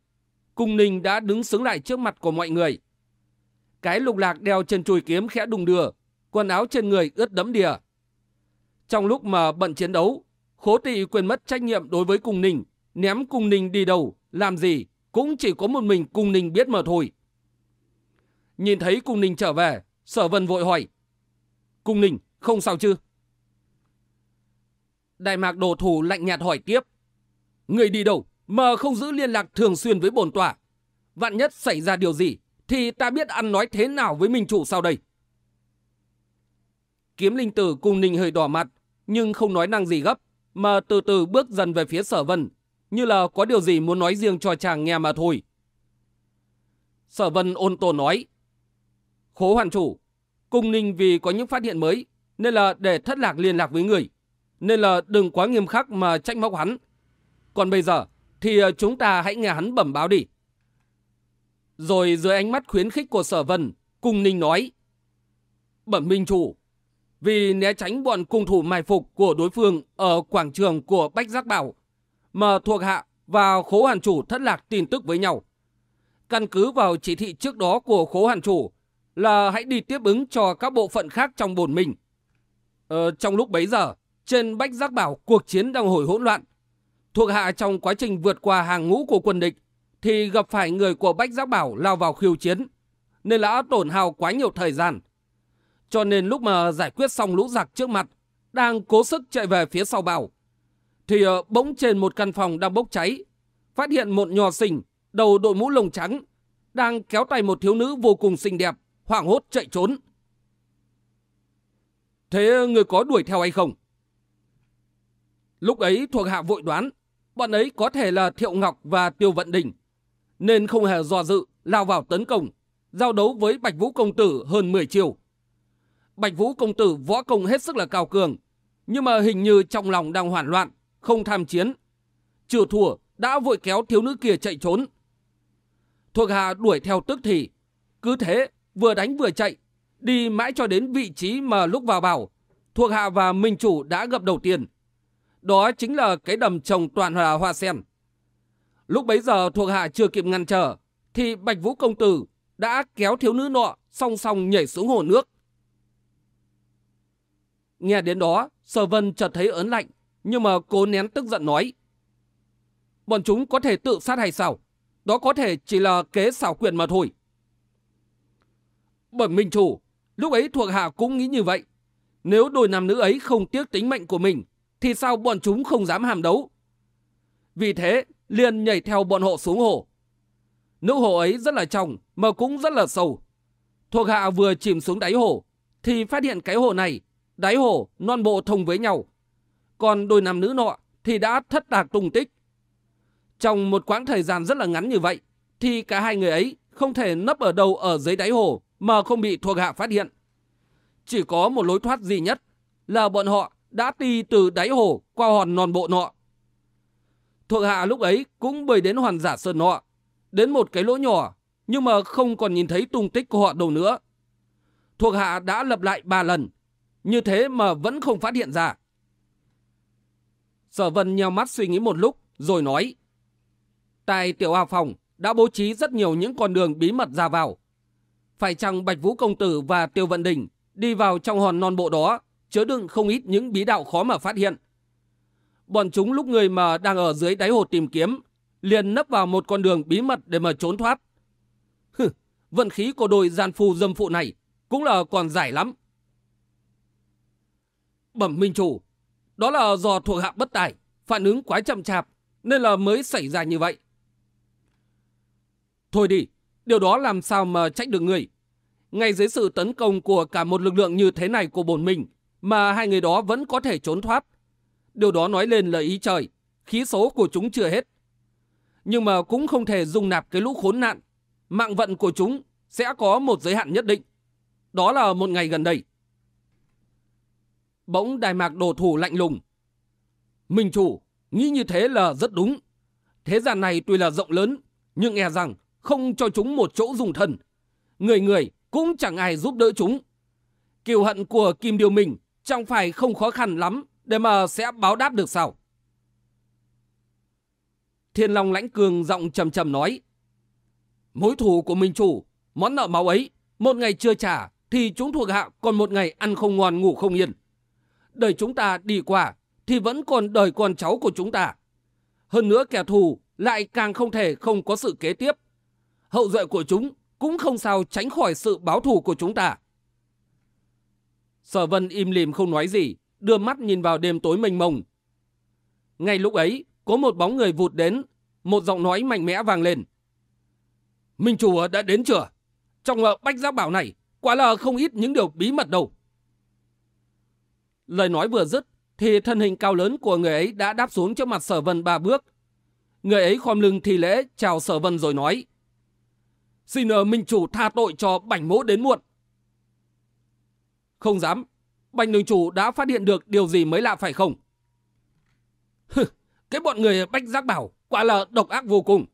Cung ninh đã đứng xứng lại trước mặt của mọi người. Cái lục lạc đeo trên chùi kiếm khẽ đùng đưa, quần áo trên người ướt đẫm đìa. Trong lúc mà bận chiến đấu, khố tị quên mất trách nhiệm đối với cung ninh, ném cung ninh đi đâu, làm gì, cũng chỉ có một mình cung ninh biết mà thôi. Nhìn thấy cung ninh trở về, sở vân vội hỏi. Cung ninh, không sao chứ? Đại mạc đồ thủ lạnh nhạt hỏi tiếp. Người đi đâu mà không giữ liên lạc thường xuyên với bổn tòa? Vạn nhất xảy ra điều gì thì ta biết ăn nói thế nào với minh chủ sau đây. Kiếm linh tử cung ninh hơi đỏ mặt nhưng không nói năng gì gấp mà từ từ bước dần về phía sở vân như là có điều gì muốn nói riêng cho chàng nghe mà thôi. Sở vân ôn tồn nói Khố hoàn chủ Cung ninh vì có những phát hiện mới nên là để thất lạc liên lạc với người nên là đừng quá nghiêm khắc mà trách móc hắn. Còn bây giờ thì ờ, chúng ta hãy nghe hắn bẩm báo đi. Rồi dưới ánh mắt khuyến khích của sở vân, cung ninh nói. Bẩm minh chủ, vì né tránh bọn cung thủ mai phục của đối phương ở quảng trường của Bách Giác Bảo, mà thuộc hạ và khố hàn chủ thất lạc tin tức với nhau. Căn cứ vào chỉ thị trước đó của khố hàn chủ là hãy đi tiếp ứng cho các bộ phận khác trong bồn mình. Ờ, trong lúc bấy giờ, trên Bách Giác Bảo cuộc chiến đang hồi hỗn loạn. Thuộc hạ trong quá trình vượt qua hàng ngũ của quân địch thì gặp phải người của Bách Giác Bảo lao vào khiêu chiến nên đã tổn hao quá nhiều thời gian. Cho nên lúc mà giải quyết xong lũ giặc trước mặt đang cố sức chạy về phía sau bảo thì ờ, bỗng trên một căn phòng đang bốc cháy phát hiện một nhò sinh đầu đội mũ lồng trắng đang kéo tay một thiếu nữ vô cùng xinh đẹp hoảng hốt chạy trốn. Thế người có đuổi theo hay không? Lúc ấy thuộc hạ vội đoán, bọn ấy có thể là Thiệu Ngọc và Tiêu Vận Đình, nên không hề dò dự, lao vào tấn công, giao đấu với Bạch Vũ Công Tử hơn 10 chiều. Bạch Vũ Công Tử võ công hết sức là cao cường, nhưng mà hình như trong lòng đang hoảng loạn, không tham chiến. Chưa thua, đã vội kéo thiếu nữ kia chạy trốn. Thuộc hạ đuổi theo tức thì, cứ thế vừa đánh vừa chạy, đi mãi cho đến vị trí mà lúc vào bảo, thuộc hạ và minh chủ đã gặp đầu tiên. Đó chính là cái đầm trồng toàn là hoa sen. Lúc bấy giờ thuộc hạ chưa kịp ngăn trở, thì Bạch Vũ Công Tử đã kéo thiếu nữ nọ song song nhảy xuống hồ nước. Nghe đến đó, Sở Vân chợt thấy ớn lạnh, nhưng mà cố nén tức giận nói. Bọn chúng có thể tự sát hay sao? Đó có thể chỉ là kế xảo quyền mà thôi. Bẩm Minh Chủ, lúc ấy thuộc hạ cũng nghĩ như vậy. Nếu đôi nam nữ ấy không tiếc tính mệnh của mình, thì sao bọn chúng không dám hàm đấu? Vì thế, liền nhảy theo bọn họ xuống hồ. Nữ hồ ấy rất là trong, mà cũng rất là sâu. Thuộc hạ vừa chìm xuống đáy hồ, thì phát hiện cái hồ này, đáy hồ, non bộ thông với nhau. Còn đôi nam nữ nọ thì đã thất lạc tung tích. Trong một quãng thời gian rất là ngắn như vậy, thì cả hai người ấy không thể nấp ở đâu ở dưới đáy hồ mà không bị thuộc hạ phát hiện. Chỉ có một lối thoát duy nhất là bọn họ đã đi từ đáy hồ qua hòn non bộ nọ. Thuộc hạ lúc ấy cũng bơi đến hoàn giả sơn nọ, đến một cái lỗ nhỏ, nhưng mà không còn nhìn thấy tung tích của họ đâu nữa. Thuộc hạ đã lập lại ba lần, như thế mà vẫn không phát hiện ra. Sở Vân nheo mắt suy nghĩ một lúc, rồi nói. Tại tiểu hào phòng đã bố trí rất nhiều những con đường bí mật ra vào. Phải chăng Bạch Vũ Công Tử và Tiêu Vận Đình đi vào trong hòn non bộ đó, chứa đựng không ít những bí đạo khó mà phát hiện. Bọn chúng lúc người mà đang ở dưới đáy hồ tìm kiếm, liền nấp vào một con đường bí mật để mà trốn thoát. Hừ, vận khí của đôi gian phu dâm phụ này cũng là còn giải lắm. Bẩm Minh Chủ, đó là do thuộc hạ bất tài, phản ứng quá chậm chạp, nên là mới xảy ra như vậy. Thôi đi, điều đó làm sao mà trách được người. Ngay dưới sự tấn công của cả một lực lượng như thế này của bổn mình, mà hai người đó vẫn có thể trốn thoát. Điều đó nói lên lời ý trời, khí số của chúng chưa hết. Nhưng mà cũng không thể dung nạp cái lũ khốn nạn. Mạng vận của chúng sẽ có một giới hạn nhất định. Đó là một ngày gần đây. Bỗng đài Mạc đổ thủ lạnh lùng. Minh chủ, nghĩ như thế là rất đúng. Thế gian này tuy là rộng lớn, nhưng e rằng không cho chúng một chỗ dùng thân. Người người cũng chẳng ai giúp đỡ chúng. Kiều hận của Kim Điều mình chẳng phải không khó khăn lắm để mà sẽ báo đáp được sao? Thiên Long lãnh cường giọng trầm trầm nói. Mối thù của Minh Chủ, món nợ máu ấy, một ngày chưa trả thì chúng thuộc hạ còn một ngày ăn không ngon ngủ không yên. Đời chúng ta đi qua thì vẫn còn đời con cháu của chúng ta. Hơn nữa kẻ thù lại càng không thể không có sự kế tiếp. Hậu duệ của chúng cũng không sao tránh khỏi sự báo thù của chúng ta. Sở vân im lìm không nói gì, đưa mắt nhìn vào đêm tối mênh mông. Ngay lúc ấy, có một bóng người vụt đến, một giọng nói mạnh mẽ vang lên. Minh chủ đã đến chưa? Trong ờ, bách giác bảo này, quả là không ít những điều bí mật đâu. Lời nói vừa dứt, thì thân hình cao lớn của người ấy đã đáp xuống trước mặt sở vân ba bước. Người ấy khom lưng thi lễ chào sở vân rồi nói. Xin ờ, Minh chủ tha tội cho bảnh mỗ đến muộn. Không dám. Bành đường chủ đã phát hiện được điều gì mới lạ phải không? Hừ, cái bọn người bách giác bảo quả là độc ác vô cùng.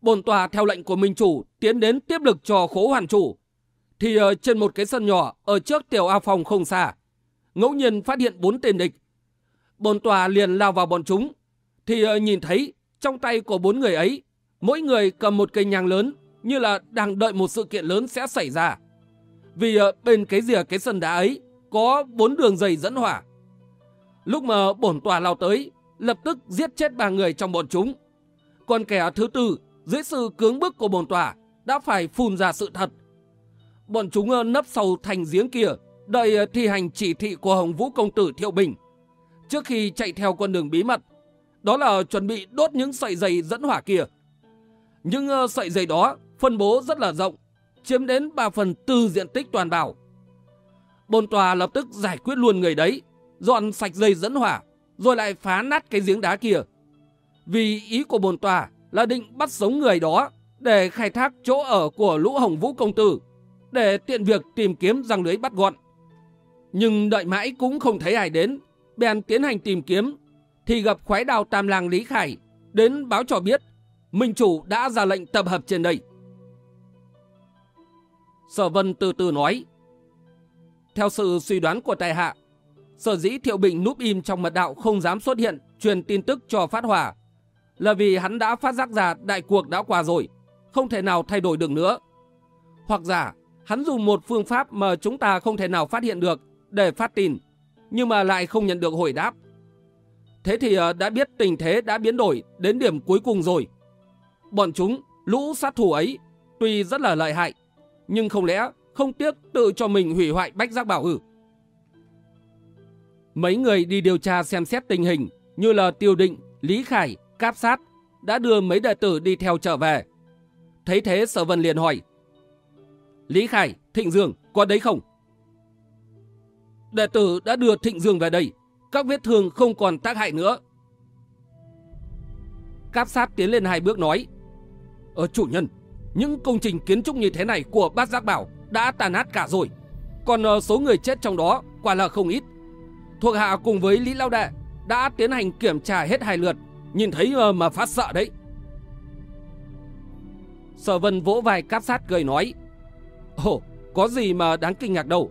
Bồn tòa theo lệnh của Minh chủ tiến đến tiếp lực cho khố hoàn chủ. Thì ờ, trên một cái sân nhỏ ở trước tiểu a phòng không xa, ngẫu nhiên phát hiện bốn tên địch. Bồn tòa liền lao vào bọn chúng. Thì ờ, nhìn thấy trong tay của bốn người ấy, mỗi người cầm một cây nhang lớn như là đang đợi một sự kiện lớn sẽ xảy ra. Vì ờ, bên cái rìa cái sân đá ấy có bốn đường dây dẫn hỏa. Lúc mà bổn tòa lao tới, lập tức giết chết ba người trong bọn chúng. Còn kẻ thứ tư, dưới sự cưỡng bức của bổn tòa, đã phải phun ra sự thật. Bọn chúng ờ, nấp sau thành giếng kia, đợi ờ, thi hành chỉ thị của Hồng Vũ Công Tử Thiệu Bình. Trước khi chạy theo con đường bí mật, đó là chuẩn bị đốt những sợi dây dẫn hỏa kia. Nhưng ờ, sợi dây đó phân bố rất là rộng, chiếm đến 3 phần tư diện tích toàn đảo. Bồn tòa lập tức giải quyết luôn người đấy, dọn sạch dây dẫn hỏa, rồi lại phá nát cái giếng đá kia. Vì ý của bồn tòa là định bắt sống người đó để khai thác chỗ ở của lũ hồng vũ công tử, để tiện việc tìm kiếm răng lưới bắt gọn. Nhưng đợi mãi cũng không thấy ai đến, bèn tiến hành tìm kiếm, thì gặp khoái đào tam làng Lý Khải, đến báo cho biết, Minh Chủ đã ra lệnh tập hợp trên đây. Sở Vân từ từ nói. Theo sự suy đoán của tài hạ, sở dĩ Thiệu Bình núp im trong mật đạo không dám xuất hiện truyền tin tức cho phát hỏa là vì hắn đã phát giác ra đại cuộc đã qua rồi, không thể nào thay đổi được nữa. Hoặc giả, hắn dùng một phương pháp mà chúng ta không thể nào phát hiện được để phát tin, nhưng mà lại không nhận được hồi đáp. Thế thì ờ, đã biết tình thế đã biến đổi đến điểm cuối cùng rồi. Bọn chúng, lũ sát thủ ấy, tuy rất là lợi hại, nhưng không lẽ không tiếc tự cho mình hủy hoại bách giác bảo ư? Mấy người đi điều tra xem xét tình hình như là Tiêu Định, Lý Khải, Cáp Sát đã đưa mấy đệ tử đi theo trở về. Thấy thế Sở Vân liền hỏi. Lý Khải, Thịnh Dương, có đấy không? Đệ tử đã đưa Thịnh Dương về đây. Các vết thương không còn tác hại nữa. Cáp Sát tiến lên hai bước nói. Ở chủ nhân, những công trình kiến trúc như thế này của bát giác bảo đã tàn nát cả rồi. Còn ờ, số người chết trong đó quả là không ít. Thuộc hạ cùng với Lý Lao Đệ đã tiến hành kiểm tra hết hai lượt, nhìn thấy ờ, mà phát sợ đấy. Sở Vân vỗ vai cáp sát cười nói. Ồ, có gì mà đáng kinh ngạc đâu.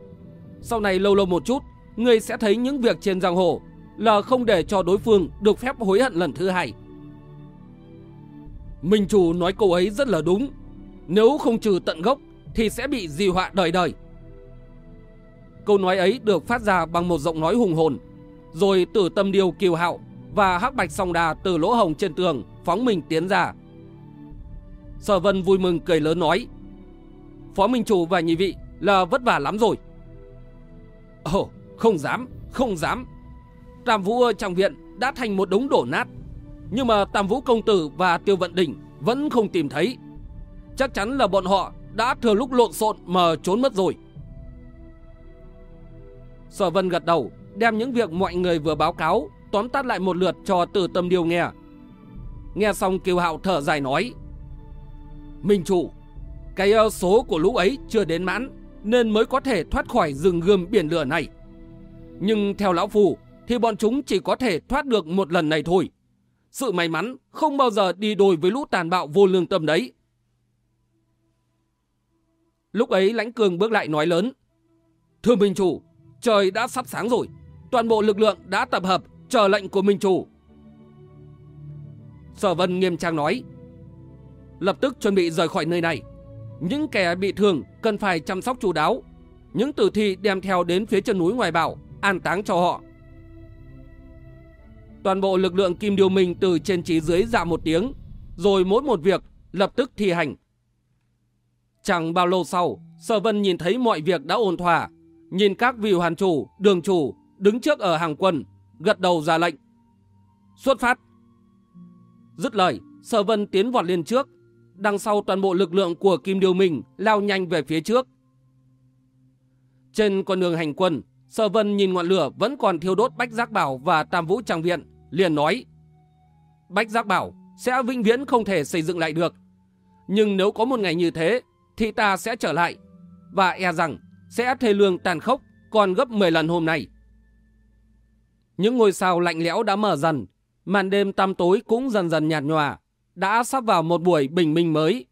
Sau này lâu lâu một chút, người sẽ thấy những việc trên giang hồ là không để cho đối phương được phép hối hận lần thứ hai. Minh chủ nói câu ấy rất là đúng. Nếu không trừ tận gốc thì sẽ bị di họa đời đời. Câu nói ấy được phát ra bằng một giọng nói hùng hồn. Rồi tử tâm điều kiều hạo và hắc bạch song đà từ lỗ hồng trên tường phóng mình tiến ra. Sở vân vui mừng cười lớn nói. Phó Minh Chủ và nhị vị là vất vả lắm rồi. Ồ, không dám, không dám. Tam Vũ trong viện đã thành một đống đổ nát. Nhưng mà Tam Vũ Công Tử và Tiêu Vận Đỉnh vẫn không tìm thấy. Chắc chắn là bọn họ đã thừa lúc lộn xộn mà trốn mất rồi. Sở Vân gật đầu, đem những việc mọi người vừa báo cáo tóm tắt lại một lượt cho từ tâm điều nghe. Nghe xong Kiều Hạo thở dài nói. Minh chủ, cái ờ, số của lũ ấy chưa đến mãn nên mới có thể thoát khỏi rừng gươm biển lửa này. Nhưng theo lão phù thì bọn chúng chỉ có thể thoát được một lần này thôi. Sự may mắn không bao giờ đi đôi với lũ tàn bạo vô lương tâm đấy. Lúc ấy lãnh cường bước lại nói lớn. Thưa Minh Chủ, trời đã sắp sáng rồi. Toàn bộ lực lượng đã tập hợp chờ lệnh của Minh Chủ. Sở Vân nghiêm trang nói. Lập tức chuẩn bị rời khỏi nơi này. Những kẻ bị thương cần phải chăm sóc chú đáo. Những tử thi đem theo đến phía chân núi ngoài bảo, an táng cho họ. Toàn bộ lực lượng kim điều minh từ trên trí dưới dạ một tiếng, rồi mỗi một việc lập tức thi hành. Chẳng bao lâu sau, Sở Vân nhìn thấy mọi việc đã ổn thỏa, nhìn các vị hoàn chủ, đường chủ đứng trước ở hàng quân, gật đầu ra lệnh. Xuất phát! Dứt lời, Sở Vân tiến vọt lên trước, đằng sau toàn bộ lực lượng của Kim Điều Minh lao nhanh về phía trước. Trên con đường hành quân, Sở Vân nhìn ngọn lửa vẫn còn thiêu đốt Bách Giác Bảo và Tam Vũ Trang Viện, liền nói Bách Giác Bảo sẽ vĩnh viễn không thể xây dựng lại được. Nhưng nếu có một ngày như thế, thì ta sẽ trở lại, và e rằng sẽ thê lương tàn khốc còn gấp 10 lần hôm nay. Những ngôi sao lạnh lẽo đã mở dần, màn đêm tăm tối cũng dần dần nhạt nhòa, đã sắp vào một buổi bình minh mới.